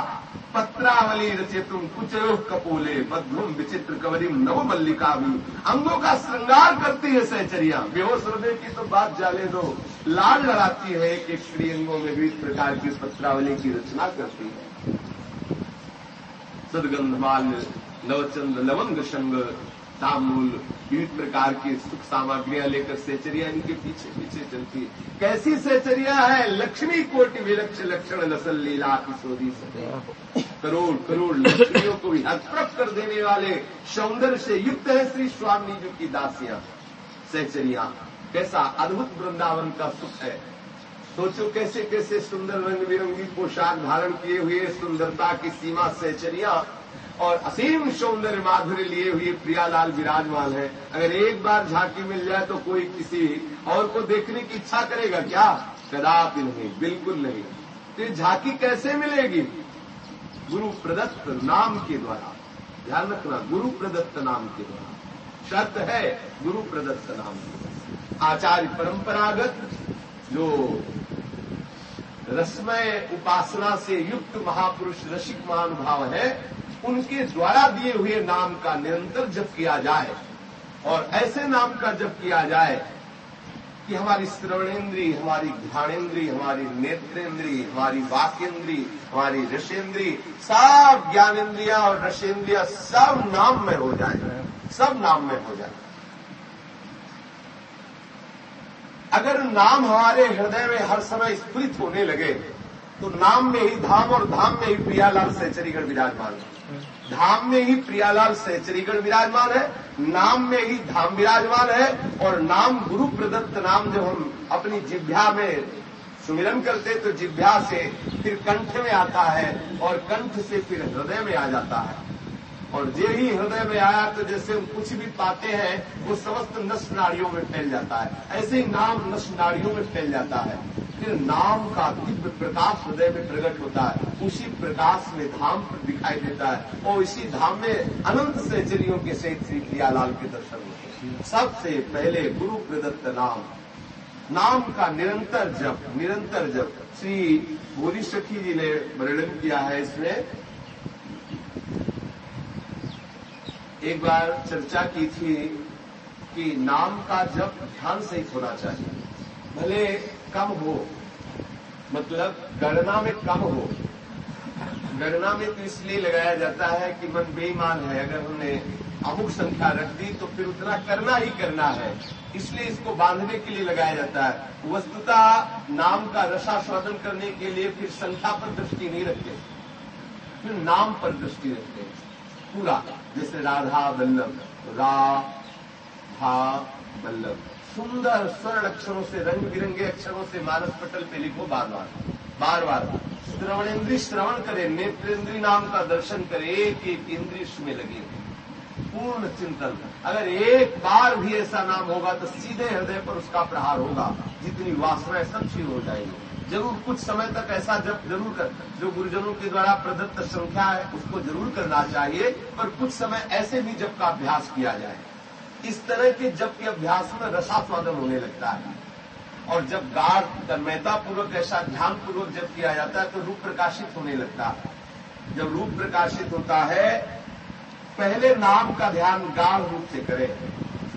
पत्रावली रचे तुम कुछ कपोले, बद्धुम विचित्र कवरिम नव मल्लिका भी। अंगों का श्रृंगार करती है सहचरिया। बेहोश हृदय की तो बात जाने दो। लाल लड़ाती है कि श्री अंगों में विविध प्रकार की पत्रावली की रचना करती है। सदगंधमाल नवचंद लवंग शंग तामूल, विविध प्रकार की सुख सामग्रियाँ लेकर सेचरिया इनके पीछे पीछे चलती है। कैसी सेचरिया है? लक्ष्मी कोटि विलक्ष लक्षण नसल लीला किशोरी सके करोड़ करोड़ लक्ष्मियों को भी हतप्रभ कर देने वाले सौंदर्य से युक्त है श्री स्वामी जी की दासियाँ। सेचरिया, कैसा अद्भुत वृंदावन का सुख है। सोचो कैसे कैसे सुंदर रंग बिरंगी पोशाक धारण किए हुए सुंदरता की सीमा सहचरिया और असीम सौंदर्य माधुर्य लिए हुए प्रियालाल विराजमान है। अगर एक बार झांकी मिल जाए तो कोई किसी और को देखने की इच्छा करेगा क्या? कदापि नहीं, बिल्कुल नहीं। तो ये झांकी कैसे मिलेगी? गुरु प्रदत्त नाम के द्वारा। ध्यान रखना, गुरु प्रदत्त नाम के द्वारा। शर्त है गुरु प्रदत्त नाम के आचार्य परंपरागत, जो रसमय उपासना से युक्त महापुरुष रसिक महानुभाव है उनके द्वारा दिए हुए नाम का निरंतर जप किया जाए और ऐसे नाम का जप किया जाए कि हमारी श्रवणेन्द्री हमारी ध्यानेन्द्री हमारी नेत्रेंद्री हमारी वाक्येंद्री हमारी ऋषेंद्री सब ज्ञानेन्द्रिया और रसेंद्रिया सब नाम में हो जाए। सब नाम में हो जाए। अगर नाम हमारे हृदय में हर समय स्फुरित होने लगे तो नाम में ही धाम और धाम में ही प्रियालाल सहचरीगढ़ विराजमान है। धाम में ही प्रियालाल सहचरीगढ़ विराजमान है, नाम में ही धाम विराजमान है, और नाम गुरु प्रदत्त नाम जब हम अपनी जिभ्या में सुमिरन करते तो जिभ्या से फिर कंठ में आता है, और कंठ से फिर हृदय में आ जाता है। और जे ही हृदय में आया तो जैसे हम कुछ भी पाते हैं, वो समस्त नस नाड़ियों में फैल जाता है। ऐसे ही नाम नस नाड़ियों में फैल जाता है। फिर नाम का दिव्य प्रकाश हृदय में प्रकट होता है। उसी प्रकाश में धाम पर दिखाई देता है। और इसी धाम में अनंत सहचरियों के सहित श्री प्रियालाल के दर्शन होते हैं। सबसे पहले गुरु प्रदत्त नाम। नाम का निरंतर जप निरंतर जप। श्री भोली सखी जी ने वर्णन किया है इसमें। एक बार चर्चा की थी कि नाम का जप ध्यान सहित होना चाहिए। भले कम हो मतलब गणना में कम हो। गणना में तो इसलिए लगाया जाता है कि मन बेईमान है। अगर हमने अमुक संख्या रख दी तो फिर उतना करना ही करना है। इसलिए इसको बांधने के लिए लगाया जाता है। वस्तुता नाम का रसा रसास्वादन करने के लिए फिर संख्या पर दृष्टि नहीं रखते। फिर नाम पर दृष्टि रखते पूरा। जैसे राधा बल्लभ रा बल्लभ सुंदर स्वर्ण अक्षरों से रंग बिरंगे अक्षरों से मानस पटल पे लिखो बार बार बार बार श्रवणेन्द्रीय श्रवण करे, नेत्रेंद्री नाम का दर्शन करे एक एक इंद्री में लगे। पूर्ण चिंतन। अगर एक बार भी ऐसा नाम होगा तो सीधे हृदय पर उसका प्रहार होगा। जितनी वासनाएँ सब क्षीण हो जाएगी। ज़रूर कुछ समय तक ऐसा जब ज़रूर कर, जो गुरुजनों के द्वारा प्रदत्त संख्या है, उसको ज़रूर करना चाहिए, पर कुछ समय ऐसे भी जब का अभ्यास किया जाए। इस तरह के जब के अभ्यास में रसास्वादन होने लगता है। और जब गाढ़ पूर्वक ऐसा ध्यान पूर्वक जब किया जाता है तो रूप प्रकाशित होने लगता है। जब रूप प्रकाशित होता है पहले नाम का ध्यान गाढ़ रूप से करें।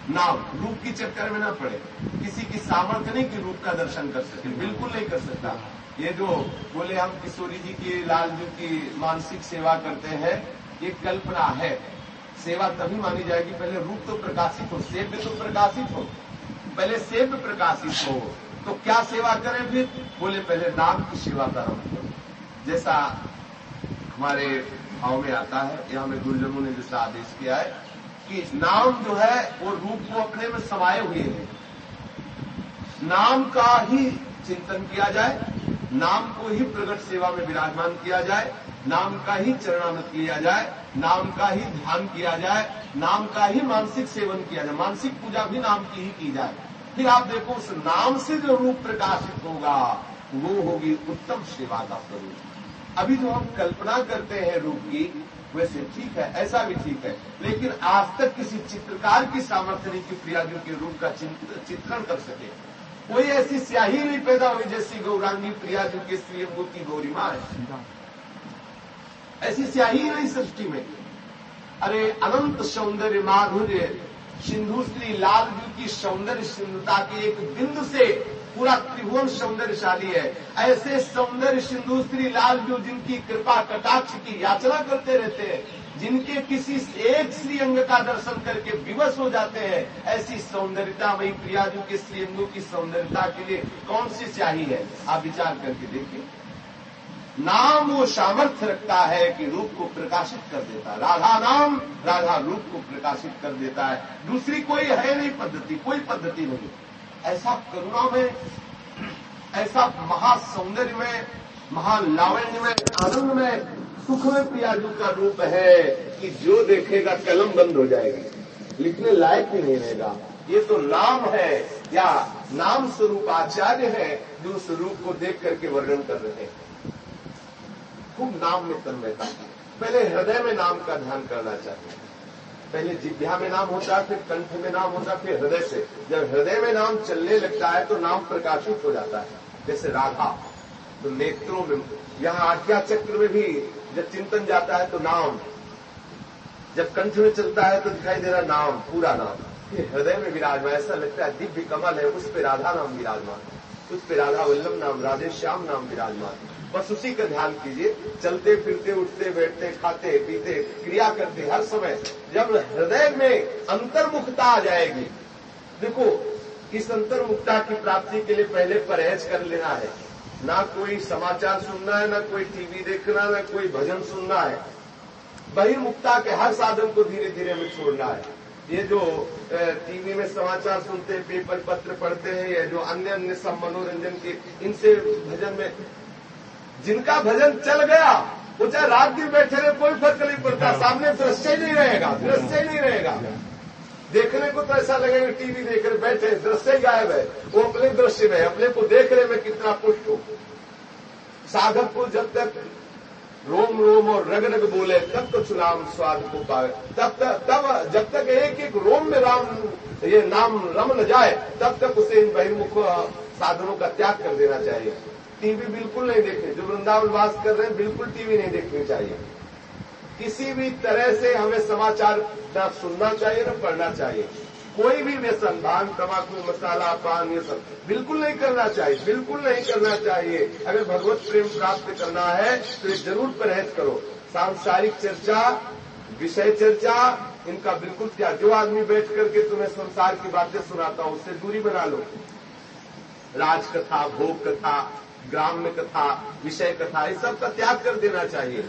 नाम रूप की चक्कर में न पड़े। किसी की सामर्थ्य नहीं कि रूप का दर्शन कर सके। बिल्कुल नहीं कर सकता। ये जो बोले हम किशोरी जी की, लाल जी की मानसिक सेवा करते हैं, ये कल्पना है। सेवा तभी मानी जाएगी, पहले रूप तो प्रकाशित हो, सेव्य तो प्रकाशित हो। पहले सेव्य प्रकाशित हो तो क्या सेवा करें फिर? बोले, पहले नाम की सेवा करो। जैसा हमारे भाव में आता है। या हमें गुरुजनों ने जैसा आदेश किया है कि नाम जो है, वो रूप को अपने में समाये हुए हैं। नाम का ही चिंतन किया जाए, नाम को ही प्रकट सेवा में विराजमान किया जाए, नाम का ही चरणामृत किया जाए, नाम का ही ध्यान किया जाए, नाम का ही मानसिक सेवन किया जाए, मानसिक पूजा भी नाम की ही की जाए। फिर आप देखो, उस नाम से जो रूप प्रकाशित होगा, वो होगी उत्तम सेवा का स्वरूप। अभी जो हम कल्पना करते हैं रूप की, वैसे ठीक है, ऐसा भी ठीक है। लेकिन आज तक किसी चित्रकार की सामर्थ्य नहीं कि प्रियाजू के रूप का चित्रण कर सके। कोई ऐसी स्याही नहीं पैदा हुई जैसी गौरांगी प्रियाजू के स्त्री मूर्ति गौरी माँ है। ऐसी स्याही नहीं सृष्टि में। अरे अनंत सौंदर्य माधुर्य, सिंधु श्री लाल जी की सौंदर्य सिंधुता के एक बिंदु से पूरा त्रिभुवन सौंदर्यशाली है। ऐसे सौंदर्य सिंधु श्री लाल जो जिनकी कृपा कटाक्ष की याचना करते रहते हैं, जिनके किसी एक श्री अंग का दर्शन करके विवश हो जाते हैं, ऐसी सौंदर्यता वही प्रियाजू के श्री अंगों की सौंदर्यता के लिए कौन सी चाहिए है? आप विचार करके देखिए। नाम वो सामर्थ्य रखता है कि रूप को प्रकाशित कर देता है। राधा नाम, राधा रूप को प्रकाशित कर देता है। दूसरी कोई है नहीं पद्धति, कोई पद्धति नहीं। ऐसा करुणा में, ऐसा महासौंदर्य में महान लावण्य में, आनंद में, सुख में प्रियाजू का रूप है कि जो देखेगा कलम बंद हो जाएगी। लिखने लायक ही नहीं रहेगा। ये तो नाम है, या नाम स्वरूप आचार्य है, जो उस रूप को देख करके वर्णन कर रहे हैं। खूब नाम में तन्मयता। पहले हृदय में नाम का ध्यान करना चाहिए। पहले जिज्ञा में नाम होता है, फिर कंठ में नाम होता है, फिर हृदय से। जब हृदय में नाम चलने लगता है तो नाम प्रकाशित हो जाता है। जैसे राधा तो नेत्रों में, यहाँ आज्ञा चक्र में भी जब चिंतन जाता है तो नाम। जब कंठ में चलता है तो दिखाई दे रहा नाम, पूरा नाम। फिर हृदय में विराजमान, ऐसा लगता है दिव्य कमल है, उस पर राधा नाम विराजमान। उस पर राधा वल्लभ नाम, राधे श्याम नाम विराजमान। बस उसी का ध्यान कीजिए। चलते, फिरते, उठते, बैठते, खाते, पीते, क्रिया करते, हर समय जब हृदय में अंतर्मुखता आ जाएगी, देखो, इस अंतर्मुखता की प्राप्ति के लिए पहले परहेज कर लेना है। ना कोई समाचार सुनना है, ना कोई टीवी देखना, ना कोई भजन सुनना है। बहिर्मुखता के हर साधन को धीरे धीरे हमें छोड़ना है। ये जो टीवी में समाचार सुनते हैं पेपर, पत्र पढ़ते हैं, या जो अन्य अन्य सब मनोरंजन के, इनसे भजन में जिनका भजन चल गया वो चाहे रात दिन बैठे रहे कोई फ़र्क नहीं पड़ता। सामने दृश्य ही नहीं रहेगा दृश्य ही नहीं रहेगा। देखने को तो ऐसा लगेगा टीवी देख रहे बैठे दृश्य गायब है। वो अपने दृश्य में अपने को देख रहे मैं कितना पुष्ट हूँ। साधक को जब तक रोम रोम और रग रग बोले तब तो चुनाव स्वाद को पावे। तब तक तब जब तक एक एक रोम में राम ये नाम रम न जाए तब तक उसे इन बहिर्मुख साधनों का त्याग कर देना चाहिए। टीवी बिल्कुल नहीं देखनी। जो वृंदावन वास कर रहे हैं, बिल्कुल टीवी नहीं देखनी चाहिए। किसी भी तरह से हमें समाचार न सुनना चाहिए, न पढ़ना चाहिए। कोई भी व्यसन भाँग तमाकू, मसाला, पान, ये सब बिल्कुल नहीं करना चाहिए, बिल्कुल नहीं करना चाहिए। अगर भगवत प्रेम प्राप्त करना है तो ये ज़रूर परहेज करो। सांसारिक चर्चा, विषय चर्चा, इनका बिल्कुल क्या, जो आदमी बैठ करके तुम्हें संसार की बातें सुनाता हो, उससे दूरी बना लो। राजकथा भोग कथा ग्राम्य कथा, विषय कथा इस सब का त्याग कर देना चाहिए।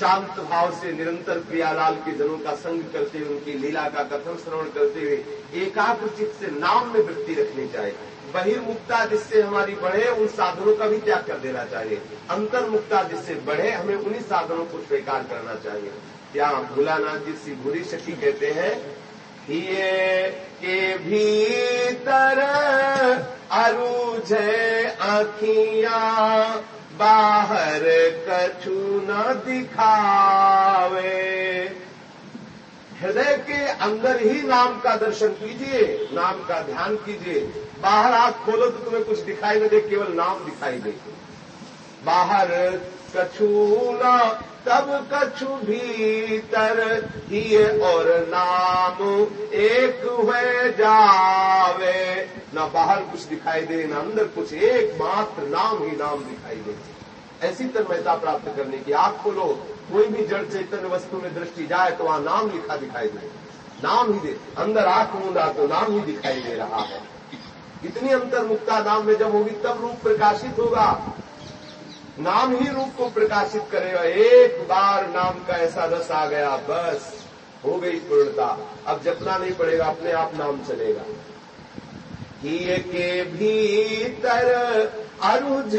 शांत भाव से निरंतर प्रियालाल के जनों का संग करते हुए, उनकी लीला का कथन श्रवण करते हुए, एकाग्र चित्त से नाम में वृत्ति रखनी चाहिए। बहिर्मुक्ता जिससे हमारी बढ़े, उन साधनों का भी त्याग कर देना चाहिए। अंतर्मुक्ता जिससे बढ़े, हमें उन्हीं साधनों को स्वीकार करना चाहिए। क्या भोलानाथ जी सी भूरी शक्ति कहते हैं ये के भीतर अरुझ आखिया, बाहर कछु न दिखावे। हृदय के अंदर ही नाम का दर्शन कीजिए, नाम का ध्यान कीजिए। बाहर आँख खोलो तो तुम्हें कुछ दिखाई न दे, केवल नाम दिखाई दे। बाहर कछु न, तब कछु भीतर ही और नाम एक हुए जावे। न बाहर कुछ दिखाई दे, न अंदर कुछ एकमात्र नाम ही नाम दिखाई दे। ऐसी तन्मयता प्राप्त करने की आँख खोलो, कोई भी जड़ चैतन्य वस्तु में दृष्टि जाए तो वहाँ नाम लिखा दिखाई दे। नाम ही दे, अंदर आँख मूंदा तो नाम ही दिखाई दे रहा है। इतनी अंतर्मुक्ता नाम में जब होगी, तब रूप प्रकाशित होगा। नाम ही रूप को प्रकाशित करेगा। एक बार नाम का ऐसा रस आ गया, बस, हो गई पूर्णता। अब जपना नहीं पड़ेगा, अपने आप नाम चलेगा। किए के भीतर अरुझ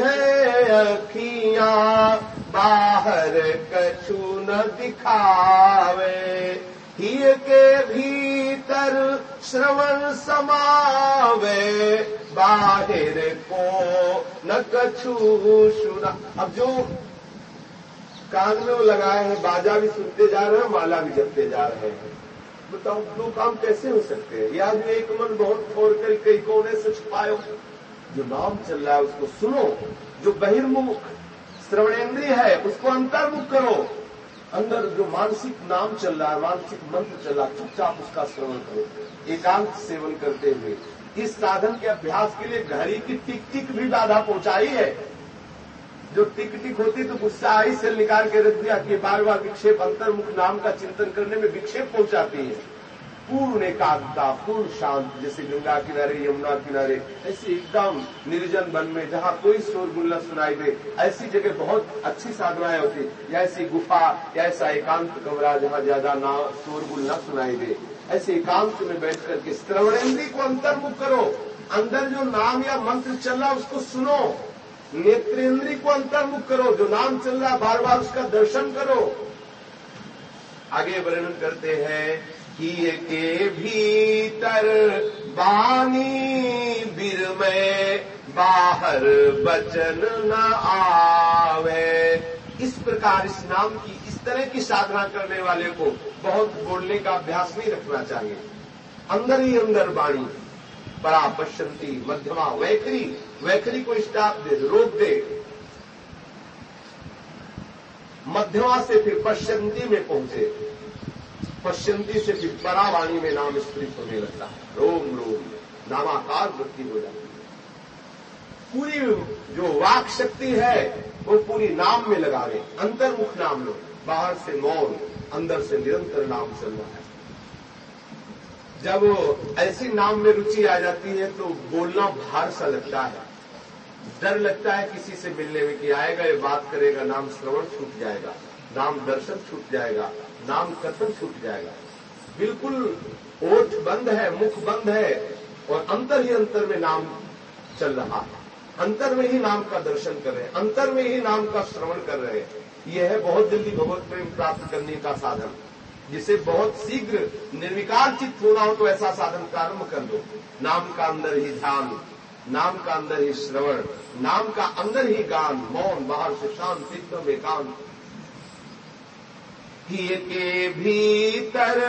अखिया, बाहर कछु न दिखावे। हिय के भीतर श्रवण समावे, बाहिर को न कछु सुना। अब जो कान में लगाए हैं, बाजा भी सुनते जा रहे हैं, माला भी जपते जा रहे हैं। बताओ, दो काम कैसे हो सकते हैं? या जो एक मन बहुत छोड़ कर कई कोने से छुपायो जो नाम चल रहा है, उसको सुनो। जो बहिर्मुख, श्रवणेन्द्रीय है, उसको अंतर्मुख करो। अंदर जो मानसिक नाम चल रहा है, मानसिक मंत्र चल रहा है, चुपचाप उसका श्रवण करो, एकांत सेवन करते हुए। इस साधन के अभ्यास के लिए घड़ी की टिक टिक भी बाधा पहुंचाई है। जो टिक टिक होती तो गुस्सा आई से निकाल के रख दिया कि बार बार विक्षेप, अंतर्मुख नाम का चिंतन करने में विक्षेप पहुंचाती है। पूर्ण एकाग्रता पूर्ण शांत, जैसे गंगा किनारे, यमुना किनारे, ऐसे एकदम निर्जन वन में जहाँ कोई शोर गुल्ला सुनाई दे, ऐसी जगह बहुत अच्छी साधनाएँ होती या ऐसी गुफा, या ऐसा एकांत कमरा जहाँ ज़्यादा ना शोर गुल्ला सुनाई दे। ऐसे एकांत में बैठ करके श्रवणेन्द्री को अंतर्मुख करो। अंदर जो नाम या मंत्र चल रहा उसको सुनो। नेत्रेंद्री को अंतर्मुख करो। जो नाम चल रहा बार बार उसका दर्शन करो। आगे वर्णन करते हैं कि के भीतर बानी बिर में बाहर बचन न आवे। इस प्रकार इस नाम की, इस तरह की साधना करने वाले को बहुत बोलने का अभ्यास नहीं रखना चाहिए। अंदर ही अंदर वाणी परा पश्यंती मध्यमा, वैखरी वैखरी को स्टाप दे, रोक दे। मध्यमा से फिर पश्यंती में पहुँचे। पश्यंती से फिर परावाणी में नाम स्त्रित होने लगता है। रोम रोम, नामाकार वृत्ति हो जाती है। पूरी जो वाक शक्ति है, वो पूरी नाम में लगा रहे अंतर्मुख नाम लो, बाहर से मौन, अंदर से निरंतर नाम चल रहा है। जब ऐसी नाम में रुचि आ जाती है तो बोलना भार सा लगता है। डर लगता है किसी से मिलने में कि आएगा, ये बात करेगा, नाम श्रवण छूट जाएगा, नाम दर्शन छूट जाएगा। नाम कथन छूट जाएगा। बिल्कुल ओठ बंद है, मुख बंद है, और अंतर ही अंतर में नाम चल रहा है। अंतर में ही नाम का दर्शन कर रहे हैं, अंतर में ही नाम का श्रवण कर रहे हैं। यह है बहुत जल्दी भगवत प्रेम प्राप्त करने का साधन। जिसे बहुत शीघ्र निर्विकार चित्त होना हो तो ऐसा साधन प्रारंभ कर दो। नाम का अंदर ही ध्यान, नाम का अंदर ही श्रवण, नाम का अंदर ही गान, मौन, बाहर से शांत, एकदम एकांत। के भीतर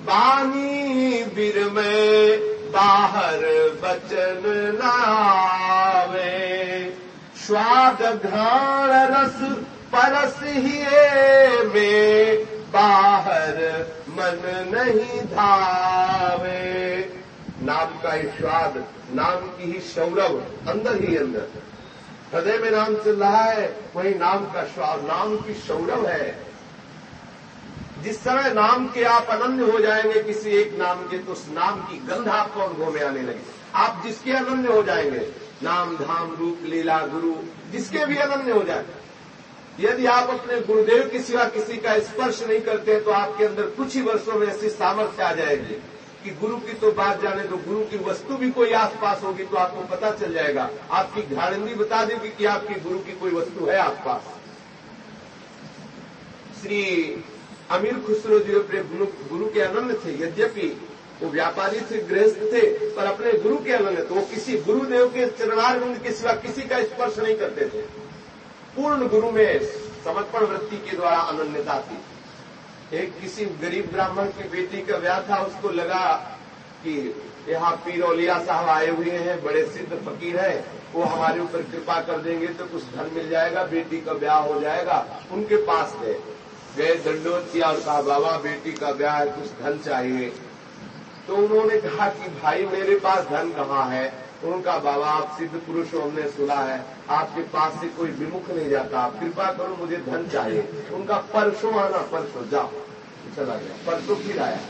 बानी बिर में बाहर बचन नावे स्वाद घाण रस परस ही में बाहर मन नहीं धावे। नाम का ही स्वाद, नाम की ही सौरभ अंदर ही अंदर। हृदय में नाम चल रहा है, वही नाम का स्वाद, नाम की सौरभ है। जिस समय नाम के आप अनन्य हो जाएँगे किसी एक नाम के तो उस नाम की गंध आपको अनुभव में आने लगे। आप जिसके अनन्य हो जाएँगे, नाम, धाम, रूप, लीला, गुरु, जिसके भी अनन्य हो जाए। यदि आप अपने गुरुदेव के सिवा किसी का स्पर्श नहीं करते तो आपके अंदर कुछ ही वर्षों में ऐसी सामर्थ्य आ जाएगी कि गुरु की तो बात जाने तो गुरु की वस्तु भी कोई आसपास होगी तो आपको पता चल जाएगा। आपकी घाड़ंदी बता देगी कि आपकी गुरु की कोई वस्तु है आसपास। श्री अमीर खुसरो जी अपने गुरु, के अनन्य थे। यद्यपि वो व्यापारी थे गृहस्थ थे पर अपने गुरु के अनन्य थे। वो किसी गुरुदेव के चरणारविंद के सिवा किसी का स्पर्श नहीं करते थे। पूर्ण गुरु में समर्पण वृत्ति के द्वारा अनन्यता थी। एक किसी गरीब ब्राह्मण की बेटी का ब्याह था उसको लगा कि यहाँ पीरौलिया साहब आए हुए हैं बड़े सिद्ध फकीर हैं। वो हमारे ऊपर कृपा कर देंगे तो कुछ धन मिल जाएगा बेटी का ब्याह हो जाएगा। उनके पास गए। गए किया और कहा, बाबा, बेटी का ब्याह है, कुछ धन चाहिए। तो उन्होंने कहा कि, भाई, मेरे पास धन कहाँ है? उनका बाबा, आप सिद्ध पुरुष हो, हमने सुना है, आपके पास से कोई विमुख नहीं जाता। आप कृपा करो, मुझे धन चाहिए। उनका, परसों आना, परसों, जाओ। चला गया। परसों फिर आया।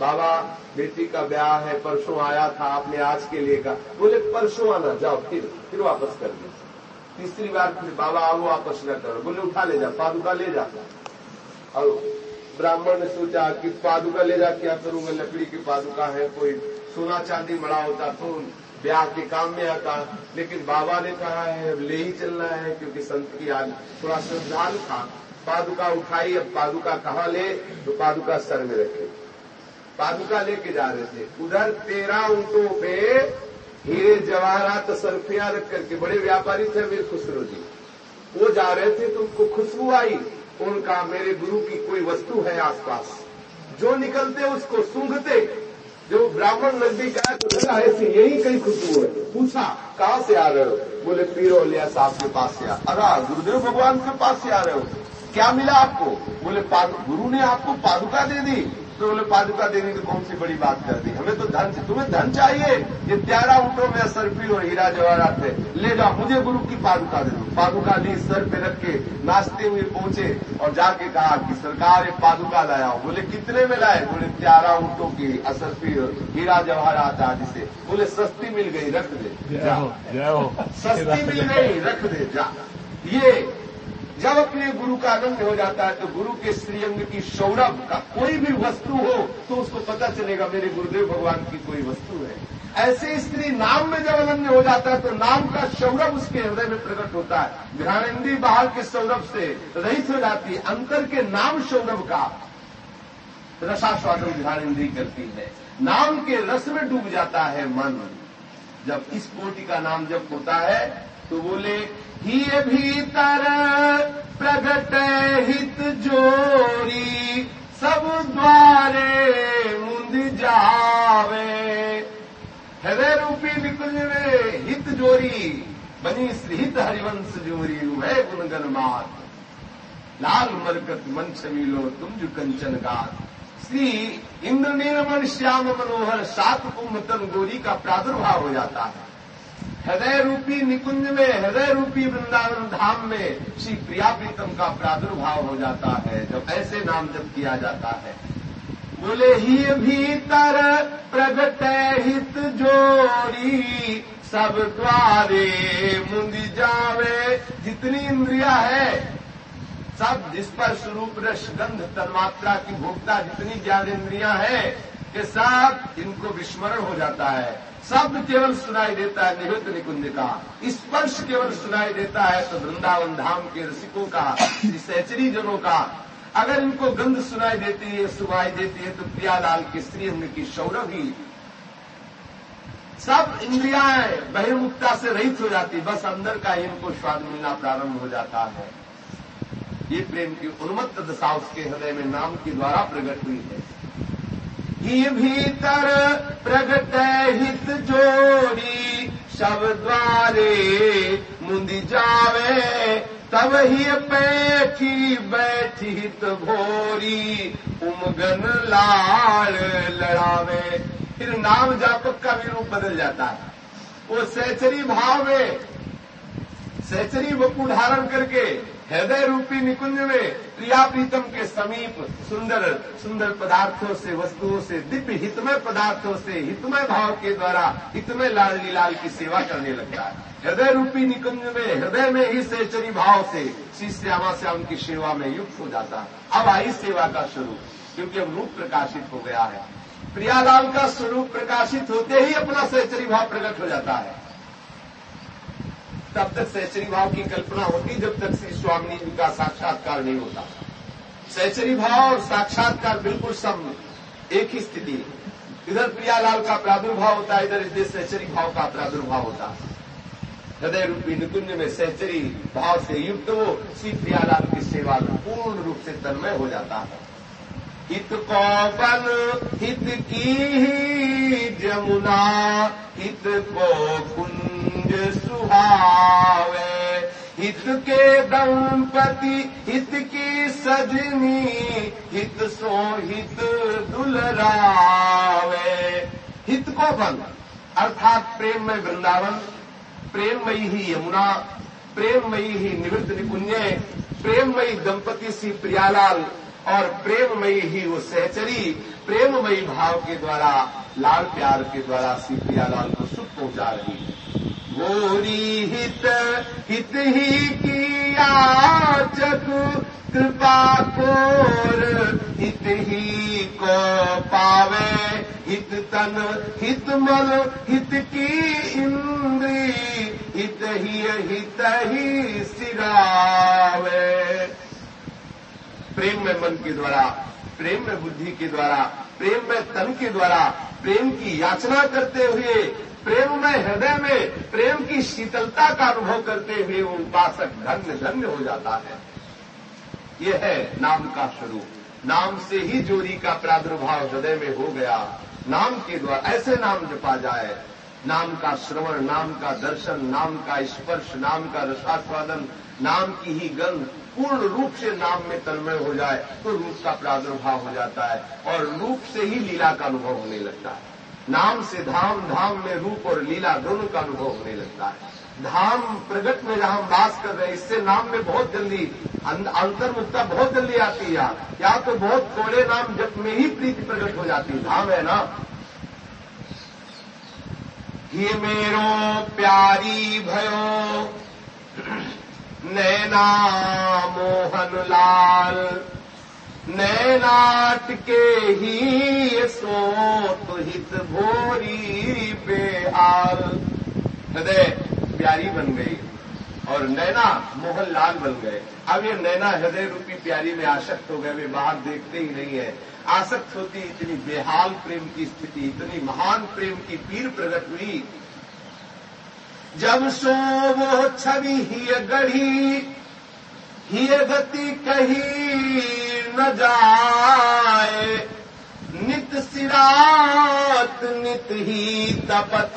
बाबा, बेटी का ब्याह है, परसों आया था, आपने आज के लिए कहा। बोले, परसों आना, जाओ, फिर फिर वापस कर दीजिए। तीसरी बार फिर, बाबा, आओ, वापस न करो। बोले, उठा ले जा, पादुका ले जाता और ब्राह्मण ने सोचा कि पादुका ले जा क्या करूँगा? लकड़ी की पादुका है, कोई सोना चांदी मड़ा होता तो ब्याह के काम में आता। लेकिन बाबा ने कहा है अब ले ही चलना है, क्योंकि संत की आज थोड़ा श्रद्धालु था। पादुका उठाई, अब पादुका कहाँ ले? तो पादुका सर में रखे। पादुका लेके जा रहे थे। उधर तेरह ऊंटों पे हीरे, जवाहरात, सरफिया रख करके बड़े व्यापारी थे मेरे खुसरो जी। वो जा रहे थे तो उनको खुशबू आई। उनका मेरे गुरु की कोई वस्तु है आसपास। जो निकलते उसको सूंघते। जो ब्राह्मण नज़दीक आया तो ऐसे यही कहीं खुशबू है? पूछा, कहाँ से आ रहे हो? बोले, पीरो लिया साहब के पास से आ अरे, गुरुदेव भगवान के पास से आ रहे हो। क्या मिला आपको? बोले गुरु ने आपको पादुका दे दी। तो बोले पादुका देने की कौन सी बड़ी बात कर दी? हमें तो धन तुम्हें धन चाहिए? ये प्यारा ऊँटों में सरफी और हीरा जवाहरात थे ले जाओ मुझे गुरु की पादुका दे दो। पादुका ली सर पे रख के नाचते हुए पहुँचे और जाके कहा कि सरकार ये पादुका लाया बोले कितने में लाए? बोले प्यारा ऊँटों की असरफी हीरा जवाहरात आदि से। बोले सस्ती मिल गई रख दे सस्ती मिल गई रख दे जा। ये जब अपने गुरु का आनंद हो जाता है तो गुरु के श्रीअंग की सौरभ का कोई भी वस्तु हो तो उसको पता चलेगा, मेरे गुरुदेव भगवान की कोई वस्तु है। ऐसे स्त्री नाम में जब अनन्य हो जाता है तो नाम का सौरभ उसके हृदय में प्रकट होता है। घ्राणेन्द्रीय बाहर के सौरभ से रहित हो जाती है, अंतर के नाम सौरभ का रसास्वादन घ्राणेन्द्रीय करती है। नाम के रस में डूब जाता है मन। जब इस कोटि का नाम जब होता है तो बोले ही भीतर प्रगट हित जोरी, सब द्वारे मुंद जावे। हृदय रूपी निकुंज में हित जोरी, बनी हित हरिवंश जोरी वह गुणगन मात। लाल मरकत मन छमीलो तुम जो कंचन गात। श्री इंद्र नीलमण श्याम मनोहर, सात कुमतन गोरी का प्रादुर्भाव हो जाता है। हृदय रूपी निकुंज में, हृदय रूपी वृंदावन धाम में श्री प्रिया प्रीतम का प्रादुर्भाव हो जाता है, जब ऐसे नाम जब किया जाता है। बोले, ही भीतर प्रगट हित जोड़ी, सब द्वारे मुंदी जावे, जितनी इंद्रिया है, सब जिस पर स्वरूप रस गंध तन्मात्रा की भोक्ता जितनी ज्ञान इंद्रिया है, कि सब इनको विस्मरण हो जाता है। शब्द केवल सुनाई देता है निवृत्त निकुंज का। स्पर्श केवल सुनाई देता है तो वृंदावन धाम के रसिकों का सैचरी जनों का। अगर इनको गंध सुनाई देती है सुनाई देती है तो प्रियालाल की स्त्री की सौरभी सब इंद्रियाएँ बहिर्मुखता से रहित हो जाती, बस अंदर का ही इनको स्वाद मिलना प्रारंभ हो जाता है। ये प्रेम की उन्मत्त दशा उसके हृदय में नाम के द्वारा प्रकट हुई है। ही भीतर प्रगट हित जोड़ी सब द्वारे मुंदी जावे, तब ही बैठी बैठी हित भोरी, उमगन लाल लड़ावे। फिर नाम जापक का भी रूप बदल जाता है। वो सहचरी भाव में सहचरी वपू धारण करके हृदय रूपी निकुंज में प्रिया प्रीतम के समीप सुंदर सुंदर पदार्थों से, वस्तुओं से, दिव्य हितमय पदार्थों से, हितमय भाव के द्वारा हितमय लाल लीलाल की सेवा करने लगता है। हृदय रूपी निकुंज में हृदय में ही सहचरी भाव से श्री श्यामा श्याम की सेवा में युक्त हो जाता है। अब आई सेवा का स्वरूप, क्योंकि अब रूप प्रकाशित हो गया है। प्रियालाल का स्वरूप प्रकाशित होते ही अपना सहचरी भाव प्रकट हो जाता है। तब तक सहचरी भाव की कल्पना होती जब तक श्री स्वामी जी का साक्षात्कार नहीं होता। सहचरी भाव और साक्षात्कार बिल्कुल सम एक ही स्थिति है। इधर प्रियालाल का प्रादुर्भाव होता है इधर इधर सहचरी भाव का प्रादुर्भाव होता। है हृदय रूपी निकुंज में सहचरी भाव से युक्त वो श्री प्रियालाल की सेवा पूर्ण रूप से तन्मय हो जाता है। हित को बन हित की ही जमुना, हित को कुंज सुहावे। हित के दंपति, हित की सजनी, हित सो हित दुलरावे। हित को बन अर्थात प्रेम में वृंदावन, प्रेममयी ही यमुना, प्रेममयी ही निवृत्त निकुंजे प्रेममयी दंपति सी प्रियालाल और प्रेममयी ही वो सहचरी, प्रेममयी भाव के द्वारा, लाल प्यार के द्वारा सी प्रियालाल को सुख पहुँचा रही है। गोरी हित हित ही किया चक कृपा कोर, हित ही को पावे, हित तन, हित मन, हित की इंद्री, हित ही हित ही सिरावे। प्रेम में मन के द्वारा, प्रेम में बुद्धि के द्वारा, प्रेम में तन के द्वारा, प्रेम की याचना करते हुए, प्रेम में हृदय में, प्रेम की शीतलता का अनुभव करते हुए वो उपासक धन्य धन्य हो जाता है। यह है नाम का स्वरूप। नाम से ही जोड़ी का प्रादुर्भाव हृदय में हो गया। नाम के द्वारा, ऐसे नाम जपा जाए। नाम का श्रवण, नाम का दर्शन, नाम का स्पर्श, नाम का रसास्वादन, नाम की ही गंध पूर्ण रूप से नाम में तन्मय हो जाए तो रूप का प्रादुर्भाव हो जाता है और रूप से ही लीला का अनुभव होने लगता है। नाम से धाम धाम में रूप और लीला दोनों का अनुभव होने लगता है। धाम प्रगट में जहाँ हम वास कर रहे हैं, इससे नाम में बहुत जल्दी अंतर्मुक्ता बहुत जल्दी आती है। या तो बहुत थोड़े नाम जब में ही प्रीति प्रकट हो जाती है। धाम है ना? ये मेरो प्यारी भयो नैना मोहन लाल नैनाट के ही सोत हित भोरी बेहाल। हृदय प्यारी बन गई और नैना मोहन लाल बन गए। अब ये नैना हृदय रूपी प्यारी में आसक्त हो गए, वे बाहर देखते ही नहीं है। आसक्त होती इतनी बेहाल प्रेम की स्थिति, इतनी महान प्रेम की पीर प्रकट हुई। जब सो वो छवि ही गढ़ी, ही गति कही न जाए। नित सिरात, नित ही तपत,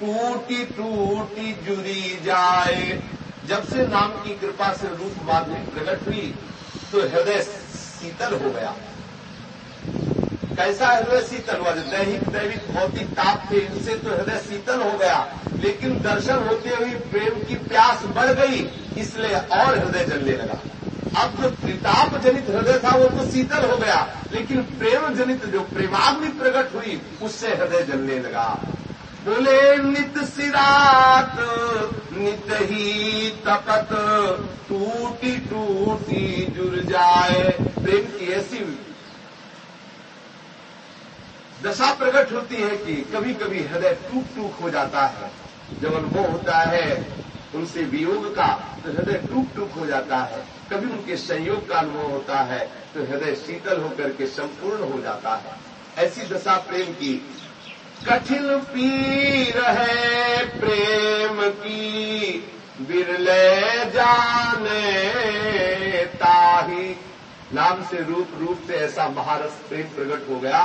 टूटी टूटी जुरी जाए। जब से नाम की कृपा से रूप माधुरी प्रकट हुई तो हृदय शीतल हो गया। कैसा हृदय शीतल हुआ दैहिक, दैविक, भौतिक ताप थे, इनसे तो हृदय शीतल हो गया। लेकिन दर्शन होते हुए प्रेम की प्यास बढ़ गई, इसलिए और हृदय जलने लगा। अब जो त्रिताप जनित हृदय था, वो तो शीतल हो गया, लेकिन प्रेम जनित जो प्रेमाग्नि प्रकट हुई, उससे हृदय जलने लगा। बोले, नित सिरात, नित ही तपत टूटी टूटी जुड़ जाए। प्रेम की ऐसी दशा प्रकट होती है कि कभी कभी हृदय टूक टूक हो जाता है। जब अनुभव होता है उनसे वियोग का तो हृदय टूक टूक हो जाता है। कभी उनके संयोग का अनुभव होता है तो हृदय शीतल होकर के संपूर्ण हो जाता है। ऐसी दशा प्रेम की, कठिन पीर है प्रेम की, बिरले जाने ताही। नाम से रूप रूप से ऐसा महारस प्रेम प्रकट हो गया।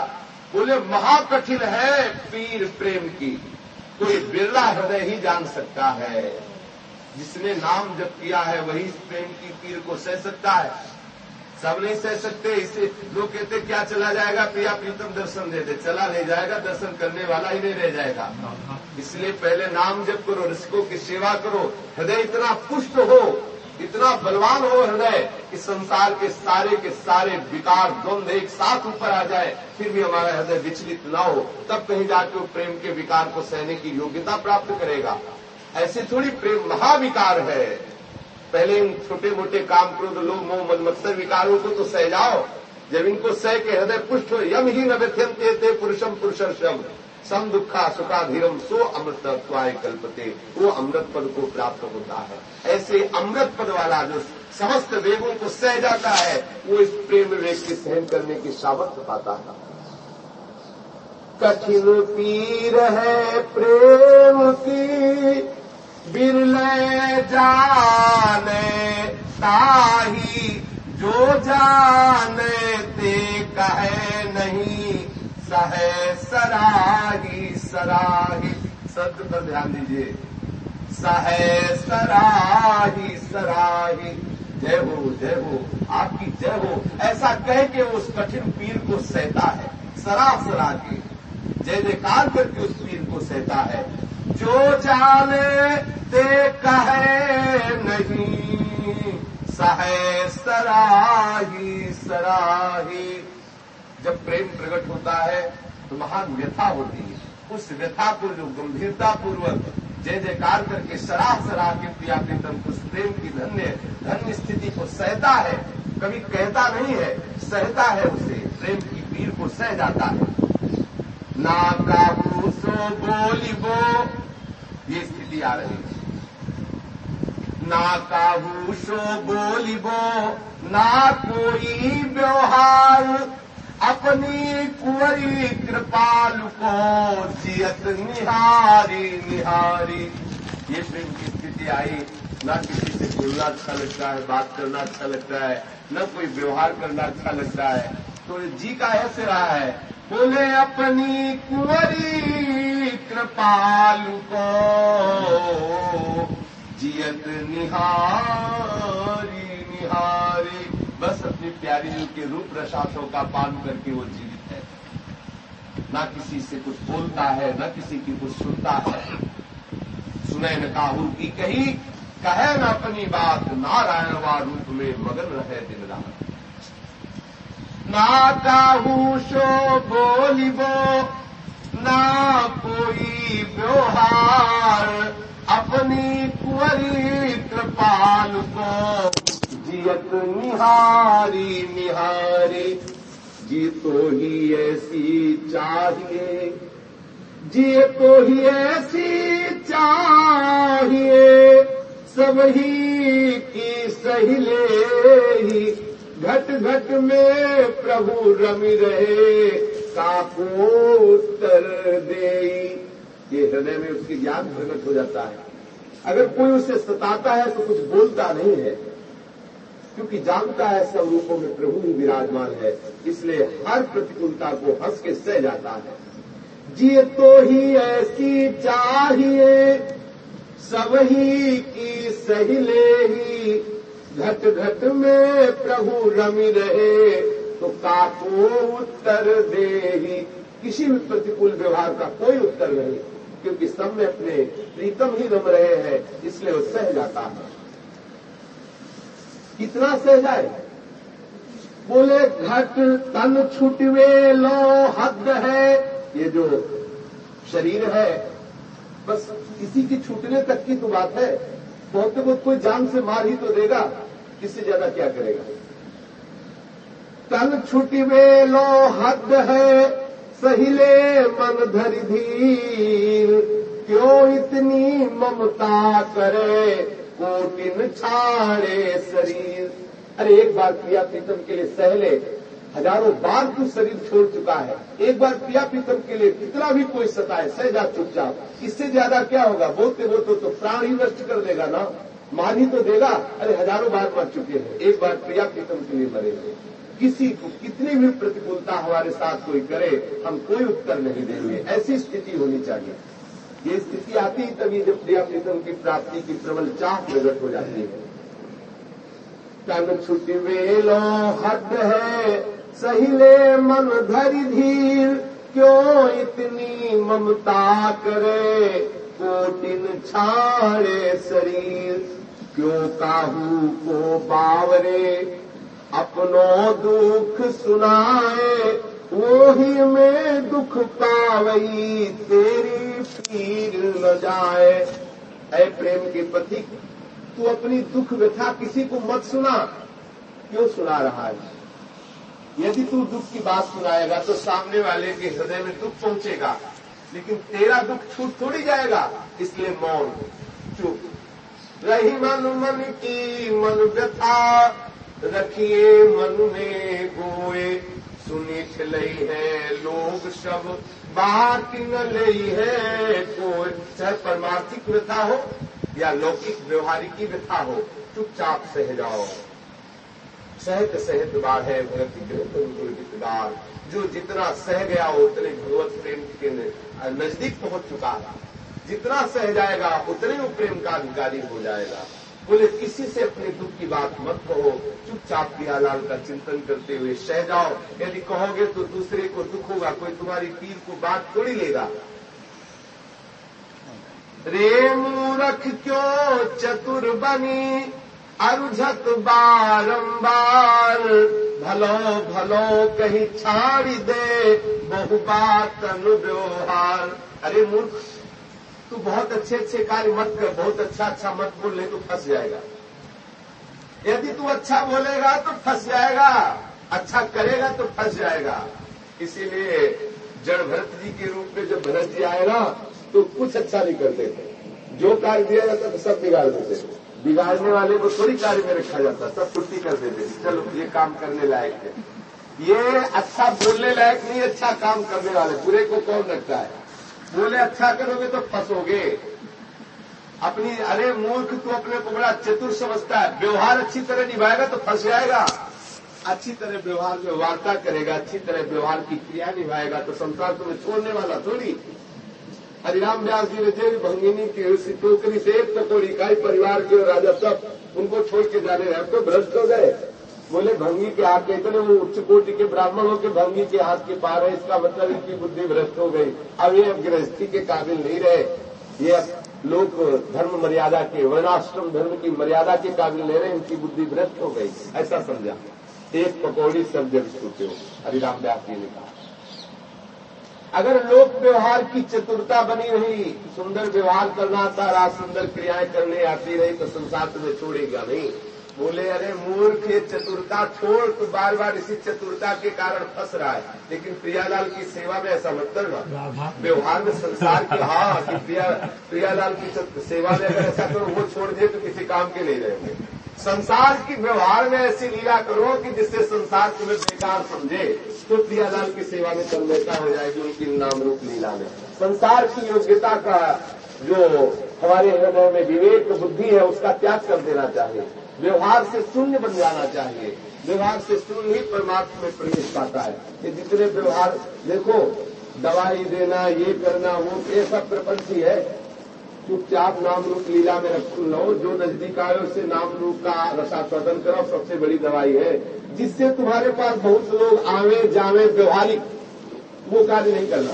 बोले, महाकठिन है पीर प्रेम की। कोई बिरला हृदय ही जान सकता है। जिसने नाम जब किया है, वही इस प्रेम की पीर को सह सकता है। सब नहीं सह सकते, इसे लोग कहते, क्या चला जाएगा? प्रिया, प्रीतम दर्शन दे दे। चला नहीं जाएगा, दर्शन करने वाला ही नहीं रह जाएगा। इसलिए पहले नाम जप करो रसिकों की सेवा करो। हृदय इतना पुष्ट हो इतना बलवान हो हृदय कि संसार के सारे के सारे विकार द्वंद एक साथ ऊपर आ जाए, फिर भी हमारा हृदय विचलित न हो, तब कहीं जाके वो प्रेम के विकार को सहने की योग्यता प्राप्त करेगा। ऐसे थोड़ी प्रेम महाविकार है। पहले इन छोटे मोटे काम क्रोध लोग मोह मदमत्सर विकारों को तो सह जाओ। जब इनको सह के हृदय पुष्ट हो, यम ही न व्यथ्यंते थे पुरुषम पुरुषम सम दुखा सुखाधीरम सो अमृतत्वाय कल्पते, वो अमृत पद को प्राप्त होता है। ऐसे अमृत पद वाला जो समस्त वेगों को सह जाता है, वो इस प्रेम वेग के सहन करने की सामर्थ्य पाता है। कठिन पीर है प्रेम की बिरले जाने ताही, जो जाने ते कहे नहीं। सहे सराही सराही। शब्द पर ध्यान दीजिए। सहे सराही सराही। जय हो जय हो। आपकी जय हो। ऐसा कह के उस कठिन पीर को सहता है। सरा सरा के जय जयकार करके उस पीर को सहता है। जो जाने, ते कहे नहीं। सहे सराही सराही। जब प्रेम प्रकट होता है तो महान व्यथा होती है। उस व्यथा को जो गंभीरता पूर्वक जय जयकार करके सराह सराह के प्रिया प्रीतम उस प्रेम की धन्य धन्य स्थिति को सहता है। कभी कहता नहीं है, सहता है उसे। प्रेम की पीर को सह जाता है। ना काबू सो बोलिबो ये स्थिति आ रही है। ना काबू सो बोलिबो ना कोई व्यवहार अपनी कुंवरी कृपाल को जियत निहारी निहारी। ये प्रेम की स्थिति आई। न किसी से बोलना अच्छा लगता है, बात करना अच्छा लगता है, न कोई व्यवहार करना अच्छा लगता है। तो जी का ऐसे रहा है, बोले अपनी कुंवरी कृपाल को जियत निहारी निहारी। बस अपनी प्यारी के रूप रसासों का पान करके वो जीवित है। ना किसी से कुछ बोलता है, न किसी की कुछ सुनता है। सुने न काहू की कही, कहे न अपनी बात। नारायण वा रूप में मगन रहे दिन रात। ना काहू सो बोलिबो ना कोई व्यवहार। अपनी कुंवरी कृपाल को जियत निहारी निहारी जी तो ही ऐसी चाहिए। जी तो ही ऐसी चाहिए, सब ही की सहिले ही। घट घट में प्रभु रमि रहे, काको उत्तर दे ये हृदय में उसकी ज्ञान प्रकट हो जाता है। अगर कोई उसे सताता है तो कुछ बोलता नहीं है। क्योंकि जानता है सब रूपों में प्रभु ही विराजमान है, इसलिए हर प्रतिकूलता को हंस के सह जाता है। जिए तो ही ऐसी चाहिए, सब ही की सही ले ही। घट घट में प्रभु रमी रहे तो काको उत्तर दे ही। किसी भी प्रतिकूल व्यवहार का कोई उत्तर नहीं, क्योंकि सब में अपने प्रीतम ही रम रहे हैं, इसलिए वो सह जाता है। कितना सह जाए? बोले, घट तन छुटवे लो, हद है। ये जो शरीर है, बस किसी की छूटने तक की तो बात है। बहुत बहुत कोई जान से मार ही तो देगा इससे ज़्यादा क्या करेगा? तन छुटी में लो, हद है सहिले मन धरि धीर। क्यों इतनी ममता करे? कोटिन छाड़े शरीर। अरे, एक बार प्रिया प्रीतम के लिए सहले, हज़ारों बार तू शरीर छोड़ चुका है। एक बार प्रिया प्रीतम के लिए कितना भी कोई सताए सह जा चुपचाप इससे ज़्यादा क्या होगा? बोलते बोलते तो प्राण ही नष्ट कर देगा ना? मान ही तो देगा। अरे, हज़ारों बार मर चुके हैं। एक बार प्रिया प्रीतम के लिए मरेंगे किसी को कितनी भी प्रतिकूलता हमारे साथ कोई करे, हम कोई उत्तर नहीं देंगे। ऐसी स्थिति होनी चाहिए। ये स्थिति आती तभी जब प्रिया प्रीतम की प्राप्ति की प्रबल चाह प्रकट हो जाती है। तन छुट वेलो हद है सहिले मन धरि धीर, क्यों इतनी ममता करे, कोटिन छाड़े शरीर, क्यों काहू को बावरे, अपनो दुख सुनाए वो ही में दुख पावई तेरी। पीर न जाए। ऐ प्रेम के पति तू अपनी दुख व्यथा किसी को मत सुना। क्यों सुना रहा है? यदि तू दुख की बात सुनाएगा तो सामने वाले के हृदय में दुख पहुंचेगा। लेकिन तेरा दुख छूट थोड़ी जाएगा, इसलिए मौन, चुप। रही मन मन की मन व्यथा, रखिए मन में गोए। सुनी लई है लोग सब बात न लई है कोई। चाहे परमार्थिक व्यथा हो या लौकिक व्यवहारिकी व्यथा हो, चुपचाप सह जाओ। सहत सहत बाढ़ भगति गीतदार जो जितना सह गया हो उतने भगवत प्रेम के नज़दीक पहुँच चुका। है जितना सह जाएगा, उतने वो प्रेम का अधिकारी हो जाएगा। बोले, किसी से अपने दुख की बात मत कहो। चुपचाप प्रियालाल का चिंतन करते हुए सह जाओ। यदि कहोगे तो दूसरे को दुख होगा, कोई तुम्हारी पीर को बात थोड़ी लेगा। रे मूरख क्यों चतुर बनी? अरुझत बारंबार। भलो भलो कहीं छाड़ी दे बहु बात अनुव्यवहार। अरे मूर्ख तू बहुत अच्छे अच्छे कार्य मत कर, बहुत अच्छा अच्छा मत बोल, नहीं तो फंस जाएगा। यदि तू अच्छा बोलेगा तो फंस जाएगा। अच्छा करेगा तो फंस जाएगा। इसीलिए जड़ भरत जी के रूप में जब भरत जी आए ना तो कुछ अच्छा नहीं करते थे। जो कार्य दिया जाता था, सब बिगाड़ देते थे। बिगाड़ने वाले को थोड़ी कार्य में रखा जाता, सब छुट्टी कर देते थे। चलो, ये काम करने लायक थे ये अच्छा बोलने लायक नहीं अच्छा काम करने वाले, बुरे को कौन रखता है? बोले अच्छा करोगे तो फंसोगे। अपनी, अरे मूर्ख, तू अपने को बड़ा चतुर समझता है। व्यवहार अच्छी तरह निभाएगा तो फंस जाएगा। अच्छी तरह व्यवहार में वार्ता करेगा, अच्छी तरह व्यवहार की क्रिया निभाएगा तो संसार तुम्हें छोड़ने वाला थोड़ी। हरिराम व्यास जी ने जेल भंगिनी की टोकरी से एक टकोरी इकाई परिवार के राजा सब उनको छोड़ के जाने रहे तो भ्रष्ट हो गए। बोले, भंगी के हाथ के इतने वो उच्च कोटि के ब्राह्मण हो के भंगी के हाथ के पार है, इसका मतलब इनकी बुद्धि भ्रष्ट हो गई। अब ये अब गृहस्थी के काबिल नहीं रहे। ये लोग धर्म मर्यादा के, वर्णाश्रम धर्म की मर्यादा के काबिल ले रहे, इनकी बुद्धि भ्रष्ट हो गई। ऐसा समझा। एक पकौड़ी जब सोते हो हरिराम व्यास जी ने कहा। अगर लोक व्यवहार की चतुरता बनी रही, सुंदर व्यवहार करना आता रहा सुंदर क्रियाएँ करने आती रही तो संसार तुम्हें छोड़ेगा नहीं। बोले अरे मूर्ख ये चतुरता छोड़ तो बार बार इसी चतुरता के कारण फंस रहा है। लेकिन प्रियालाल की सेवा में ऐसा मत करना। व्यवहार में संसार की हाँ कि प्रिया प्रियालाल की सेवा में अगर ऐसा करो वो छोड़ दे तो किसी काम के नहीं रहेंगे। संसार की व्यवहार में ऐसी लीला करो कि जिससे संसार तुम्हें बेकार समझे तो प्रियालाल की सेवा में तन्मयता हो जाएगी उनकी नाम रूप लीला में। संसार की योग्यता का जो हमारे हृदय में विवेक बुद्धि है उसका त्याग कर देना चाहिए। व्यवहार से शून्य बन जाना चाहिए। व्यवहार से शून्य ही परमात्मा में प्रवेश पाता है। कि जितने व्यवहार, देखो, दवाई देना, ये करना, वो, ये सब प्रपंच ही। चुपचाप नाम रूप लीला में रख लो, जो नज़दीक आए उससे नाम रूप का रसास्वादन करो, सबसे बड़ी दवाई है। जिससे तुम्हारे पास बहुत लोग आवे, जावे, व्यवहारिक, वो कार्य नहीं करना।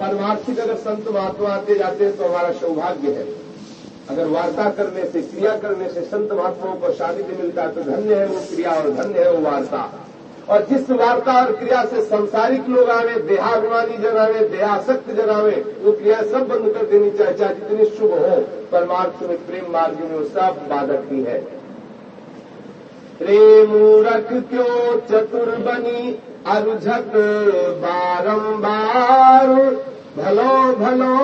परमार्थिक अगर संत महात्मा आते जाते हैं तो हमारा सौभाग्य है। अगर वार्ता करने से, क्रिया करने से संत महात्माओं को सानिध्य मिलता है तो धन्य है वो क्रिया और धन्य है वो वार्ता। और जिस वार्ता और क्रिया से संसारिक लोग आवे, देहाभिमानी जन आवे, देहासक्त जन आवे, वो क्रिया सब बंद कर देनी चाहिए, चाहे जितनी शुभ हो। परमार्थ में प्रेम मार्ग में वो सब बाधक ही है। प्रेम रख क्यों चतुर बनी? अरुझक बारंबार। भलो भलो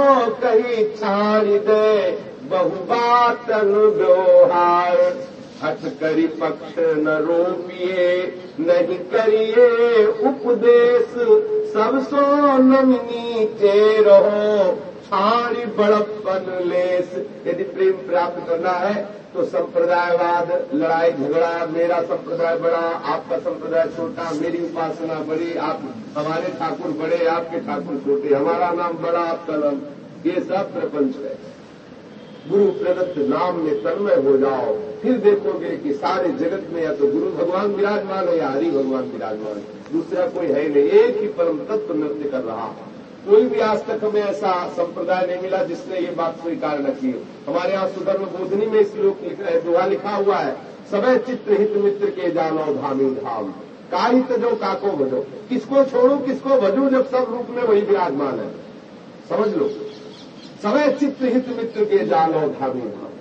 कही छाड़ दे बहु बात व्यवहार। हट करी पक्ष न रोपिए, नहीं करिए उपदेश। सब सो नीचे रहो छाड़ी बड़प्पन लेस। यदि प्रेम प्राप्त करना है तो संप्रदायवाद, लड़ाई झगड़ा, मेरा संप्रदाय बड़ा, आपका संप्रदाय छोटा, मेरी उपासना बड़ी, आप हमारे ठाकुर बड़े, आपके ठाकुर छोटे, हमारा नाम बड़ा, आपका नाम। ये सब प्रपंच है। गुरु प्रदत्त नाम में तन्मय हो जाओ। फिर देखोगे कि सारे जगत में या तो गुरु भगवान विराजमान है या हरि भगवान विराजमान दूसरा कोई है नहीं, एक ही परम तत्व नृत्य कर रहा कोई भी आज तक हमें ऐसा संप्रदाय नहीं मिला जिसने ये बात स्वीकार न की हमारे यहाँ सुधर्म बोधनी में श्लोक दोहा लिखा हुआ है, समय चित्र हित मित्र के जानो धामी धाम। का हित जो काको भजो। किसको छोड़ो, किसको भजू जब सब रूप में वही विराजमान है। समझ लो। समय चित्त हित मित्र के जानो धामी धाम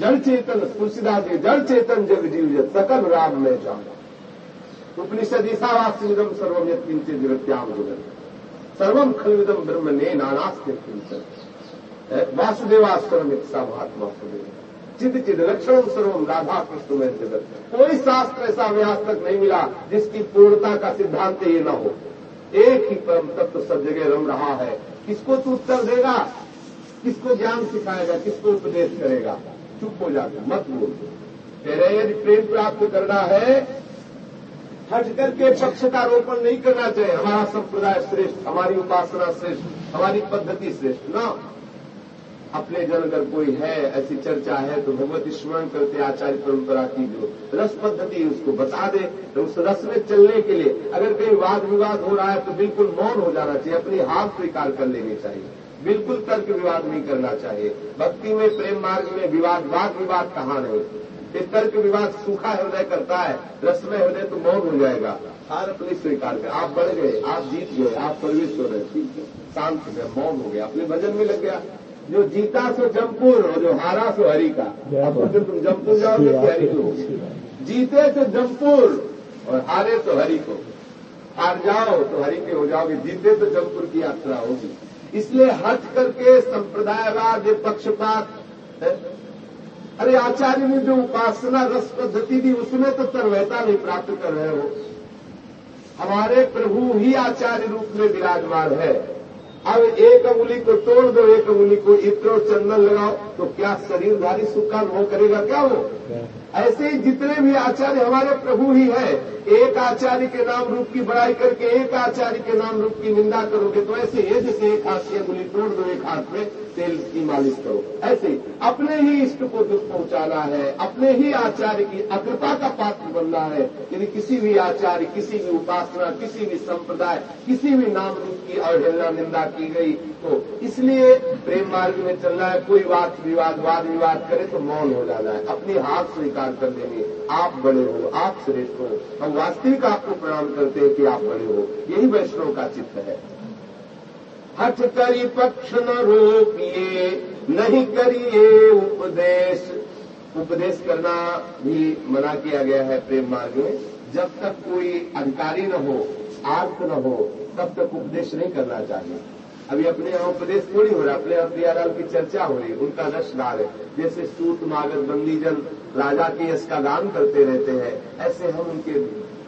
जड़ चेतन तुलसीदास जी, जड़ चेतन जग जीव सकल राम में जानो। उपनिषद ईसावास्यम सर्वम यद किंचित जगत्याम जगत सर्वम खलविदम ब्रह्म ने नानास्ते किंचन वासुदेवास्वरम इच्छा महात्मा सुदेव चिद चिद लक्षण सर्वम राधा कृष्ण में जगत। कोई शास्त्र ऐसा आज तक नहीं मिला जिसकी पूर्णता का सिद्धांत ये न हो। एक ही परम तत्व सब जगह रम रहा है। किसको तू उत्तर देगा? किसको ज्ञान सिखाएगा, किसको उपदेश करेगा? चुप हो जाता मत बोल। रहे यदि प्रेम प्राप्त करना है, हट करके पक्ष का रोपण नहीं करना चाहिए। हमारा संप्रदाय श्रेष्ठ, हमारी उपासना श्रेष्ठ, हमारी पद्धति श्रेष्ठ। ना। अपने जन अगर कोई है, ऐसी चर्चा है तो भगवत स्मरण करते, आचार्य परंपरा की जो रस पद्धति उसको बता दे तो उस रस में चलने के लिए। अगर कहीं वाद विवाद हो रहा है तो बिल्कुल मौन हो जाना चाहिए, अपनी हाथ स्वीकार कर लेनी चाहिए। बिल्कुल तर्क विवाद नहीं करना चाहिए। भक्ति में प्रेम मार्ग में विवाद वाद विवाद कहाँ नहीं ये तर्क विवाद सूखा हृदय करता है रस में हृदय तो मौन हो जाएगा। हार अपनी स्वीकार कर। आप बढ़ गए आप जीत गए आप प्रवेश हो रहे ठीक है? शांत हो गया मौन हो गया अपने भजन में लग गया। जो जीता सो जमपुर और जो हारा सो हरि का। अब फिर तुम जमपुर जाओगे तो हरि को जीते तो जमपुर और हारे तो हरि को। हार जाओ तो हरि के हो जाओगे जीते तो जमपुर की यात्रा होगी। इसलिए हट करके संप्रदायवाद पक्षपात अरे आचार्य ने जो उपासना रस पद्धति दी उसमें तो सर्वैता नहीं प्राप्त कर रहे हो। हमारे प्रभु ही आचार्य रूप में विराजमान है। अब एक अंगुली को तोड़ दो, एक अंगुली को इत्र चंदन लगाओ तो क्या शरीरधारी सुख अनुभव करेगा? क्या वो? ऐसे ही जितने भी आचार्य हमारे प्रभु ही है, एक आचार्य के नाम रूप की बड़ाई करके एक आचार्य के नाम रूप की निंदा करोगे तो ऐसे है जैसे एक हाथ की अंगुली तोड़ दो, एक हाथ में तेल की मालिश करो। ऐसे अपने ही इष्ट को दुख पहुंचाना है, अपने ही आचार्य की अग्रता का पात्र बनना है। यदि किसी भी आचार्य, किसी भी उपासना, किसी भी संप्रदाय, किसी भी नाम रूप की अवहेलना, निंदा की गई तो इसलिए प्रेम मार्ग में चलना है, कोई वाद विवाद वाद विवाद करे तो मौन हो जाना है। अपनी हाथ स्वीकार कर देंगे। आप बड़े हो, आप श्रेष्ठ हो। हम वास्तविक आपको प्रणाम करते हैं कि आप बड़े हो। यही वैष्णव का चित्त है। हठ करी पक्ष न रोकिए नहीं करिए उपदेश। उपदेश करना भी मना किया गया है प्रेम मार्ग में। जब तक कोई अधिकारी न हो आर्थ न हो, तब तक उपदेश नहीं करना चाहिए। अभी अपने यहाँ उपदेश थोड़ी हो रहा है, अपने यहाँ प्रियालाल की चर्चा हो रही है, उनका रसदार है। जैसे सूत मागत बंदी जन राजा के यश का गान करते रहते हैं, ऐसे हम उनके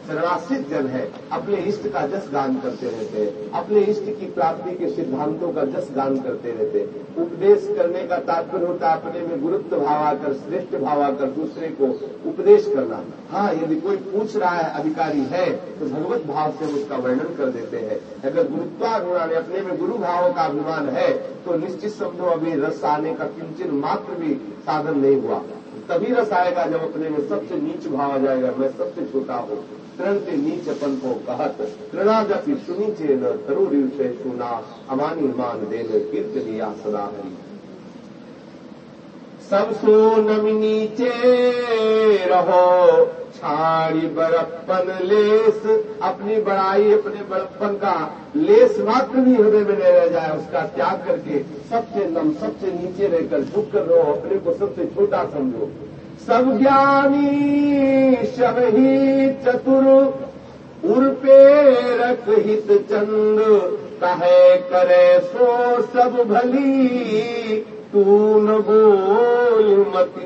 शरणाश्रित जन है, अपने इष्ट का जस गान करते रहते हैं, अपने इष्ट की प्राप्ति के सिद्धांतों का जस गान करते रहते उपदेश करने का तात्पर्य होता है अपने में गुरुत्व भाव आकर श्रेष्ठ भाव आकर दूसरे को उपदेश करना। हाँ यदि कोई पूछ रहा है, अधिकारी है तो भगवत भाव से उसका वर्णन कर देते हैं। अगर गुरुत्वाभिमान है अपने में गुरु भावों का अभिमान है तो निश्चित समझो अभी रस आने का किंचन मात्र भी साधन नहीं हुआ। तभी रस आएगा जब अपने में सबसे नीच भाव आ जाएगा, मैं सबसे छोटा हूँ। तृण के नीच अपन को कहत तृणाजपि सुनीचे न तरुण से सुना, अमानी मान देन कीर्त दिया सदा हरी। सब सो नमी नीचे रहो छाड़ी बड़प्पन लेस, अपनी बड़ाई, अपने बड़प्पन का लेस मात्र भी हृदय में नहीं रह जाए, उसका त्याग करके सबसे नम सबसे नीचे रहकर झुक कर रहो, अपने को सबसे छोटा समझो। सब ज्ञानी शब ही चतुर उर्पे रख चंद, कहे करे सो सब भली, तू न बोल मति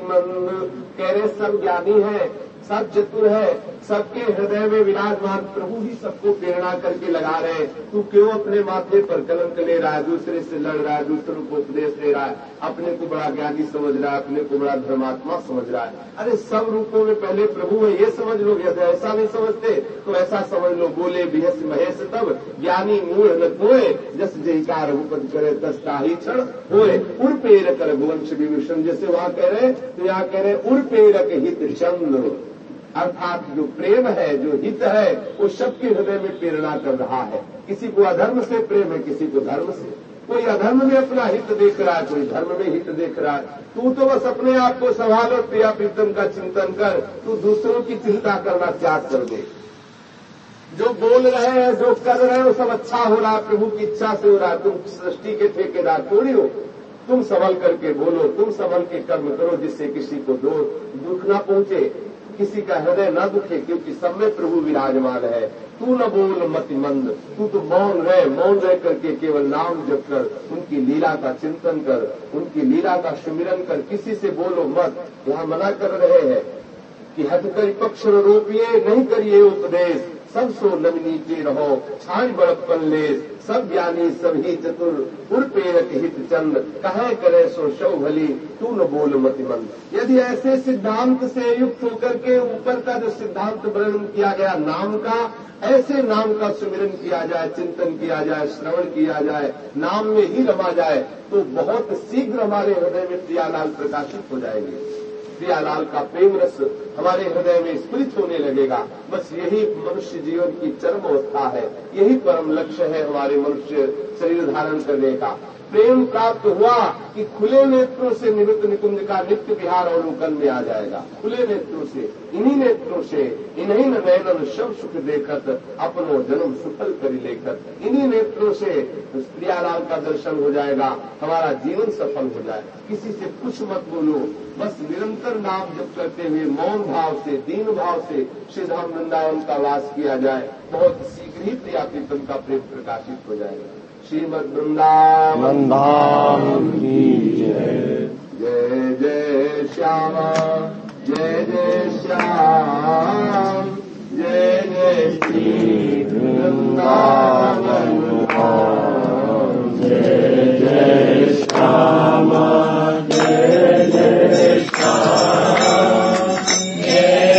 कह रहे, सब ज्ञानी है सब चतुर है, सबके हृदय में विराजमान प्रभु ही सबको प्रेरणा करके लगा रहे हैं। तू क्यों अपने माथे पर कलंक ले रहा है? दूसरे से लड़ रहा है, दूसरों को उपदेश दे रहा है। अपने को बड़ा ज्ञानी समझ रहा है, अपने को बड़ा धर्मात्मा समझ रहा है। अरे, सब रूपों में पहले प्रभु है, ये समझ लो यदि ऐसा नहीं समझते। तो ऐसा समझ लो, बोले बिहस महेश तब, ज्ञानी मूढ़ न कोए जस जयकार रघुपति करे तस ही क्षण होए। उर पेरक रघुवंश विभूषण, जैसे वहाँ कह रहे तो यहाँ कह रहे उर पेरक हित चंद्र। अर्थात जो प्रेम है, जो हित है, वो सबके हृदय में प्रेरणा कर रहा है। किसी को अधर्म से प्रेम है, किसी को धर्म से। कोई अधर्म में अपना हित देख रहा है, कोई धर्म में हित देख रहा है। तू तो बस अपने आप को संभाल और प्रिया प्रीतम का चिंतन कर, तू दूसरों की चिंता करना त्याग कर दे। जो बोल रहे हैं, जो कर रहे हैं, वो सब अच्छा हो रहा है, प्रभु की इच्छा से हो रहा है। तुम सृष्टि के ठेकेदार थोड़ी हो। तुम संभल करके बोलो, तुम संभल के कर्म करो, जिससे किसी को दो दुख ना पहुँचे। किसी का हृदय न दुखे, क्योंकि सब में प्रभु विराजमान है। तू न बोल मत मंद, तू तो मौन रह मौन रह करके केवल नाम जप कर, उनकी लीला का चिंतन कर, उनकी लीला का सुमिरन कर, किसी से बोलो मत। यहाँ मना कर रहे हैं कि हथकर पक्ष रोपिए, नहीं करिए उपदेश। सब सो नवनी के रहो छान बड़प्पन ले सब ज्ञानी सभी चतुर उर्पेरक हित चंद, कहे करे सो शव भली, तू न बोल मतिमंद यदि ऐसे सिद्धांत से युक्त होकर के ऊपर का जो सिद्धांत वर्णन किया गया नाम का, ऐसे नाम का सुमिरन किया जाए, चिंतन किया जाए, श्रवण किया जाए, नाम में ही रमा जाए तो बहुत शीघ्र हमारे हृदय में प्रियालाल प्रकाशित हो जाएँगे। प्रियालाल का प्रेम रस हमारे हृदय में स्मृत होने लगेगा। बस यही मनुष्य जीवन की चरम अवस्था है। यही परम लक्ष्य है हमारे मनुष्य शरीर धारण करने का। प्रेम प्राप्त हुआ कि खुले नेत्रों से निवृत्त निकुंज का नित्य विहार अवलोकन में आ जाएगा। खुले नेत्रों से, इन्हीं नेत्रों से, इन्हीं नयनन शव सुख देखत अपनो जन्म सुफल करी लेखत इन्हीं नेत्रों से प्रियालाल का दर्शन हो जाएगा, हमारा जीवन सफल हो जाए किसी से कुछ मत बोलो, बस निरंतर नाम जप करते हुए, मौन भाव से, दीन भाव से श्रीधाम वृंदावन का वास किया जाए, बहुत शीघ्र ही प्रियातीतम का प्रेम प्रकाशित हो जाएगा। श्रीमद्वृन्दावन्दाय जय। जय जय जय जय श्याम। जय जय श्रीवृन्द जय जय श्याम। जय जय श्याम।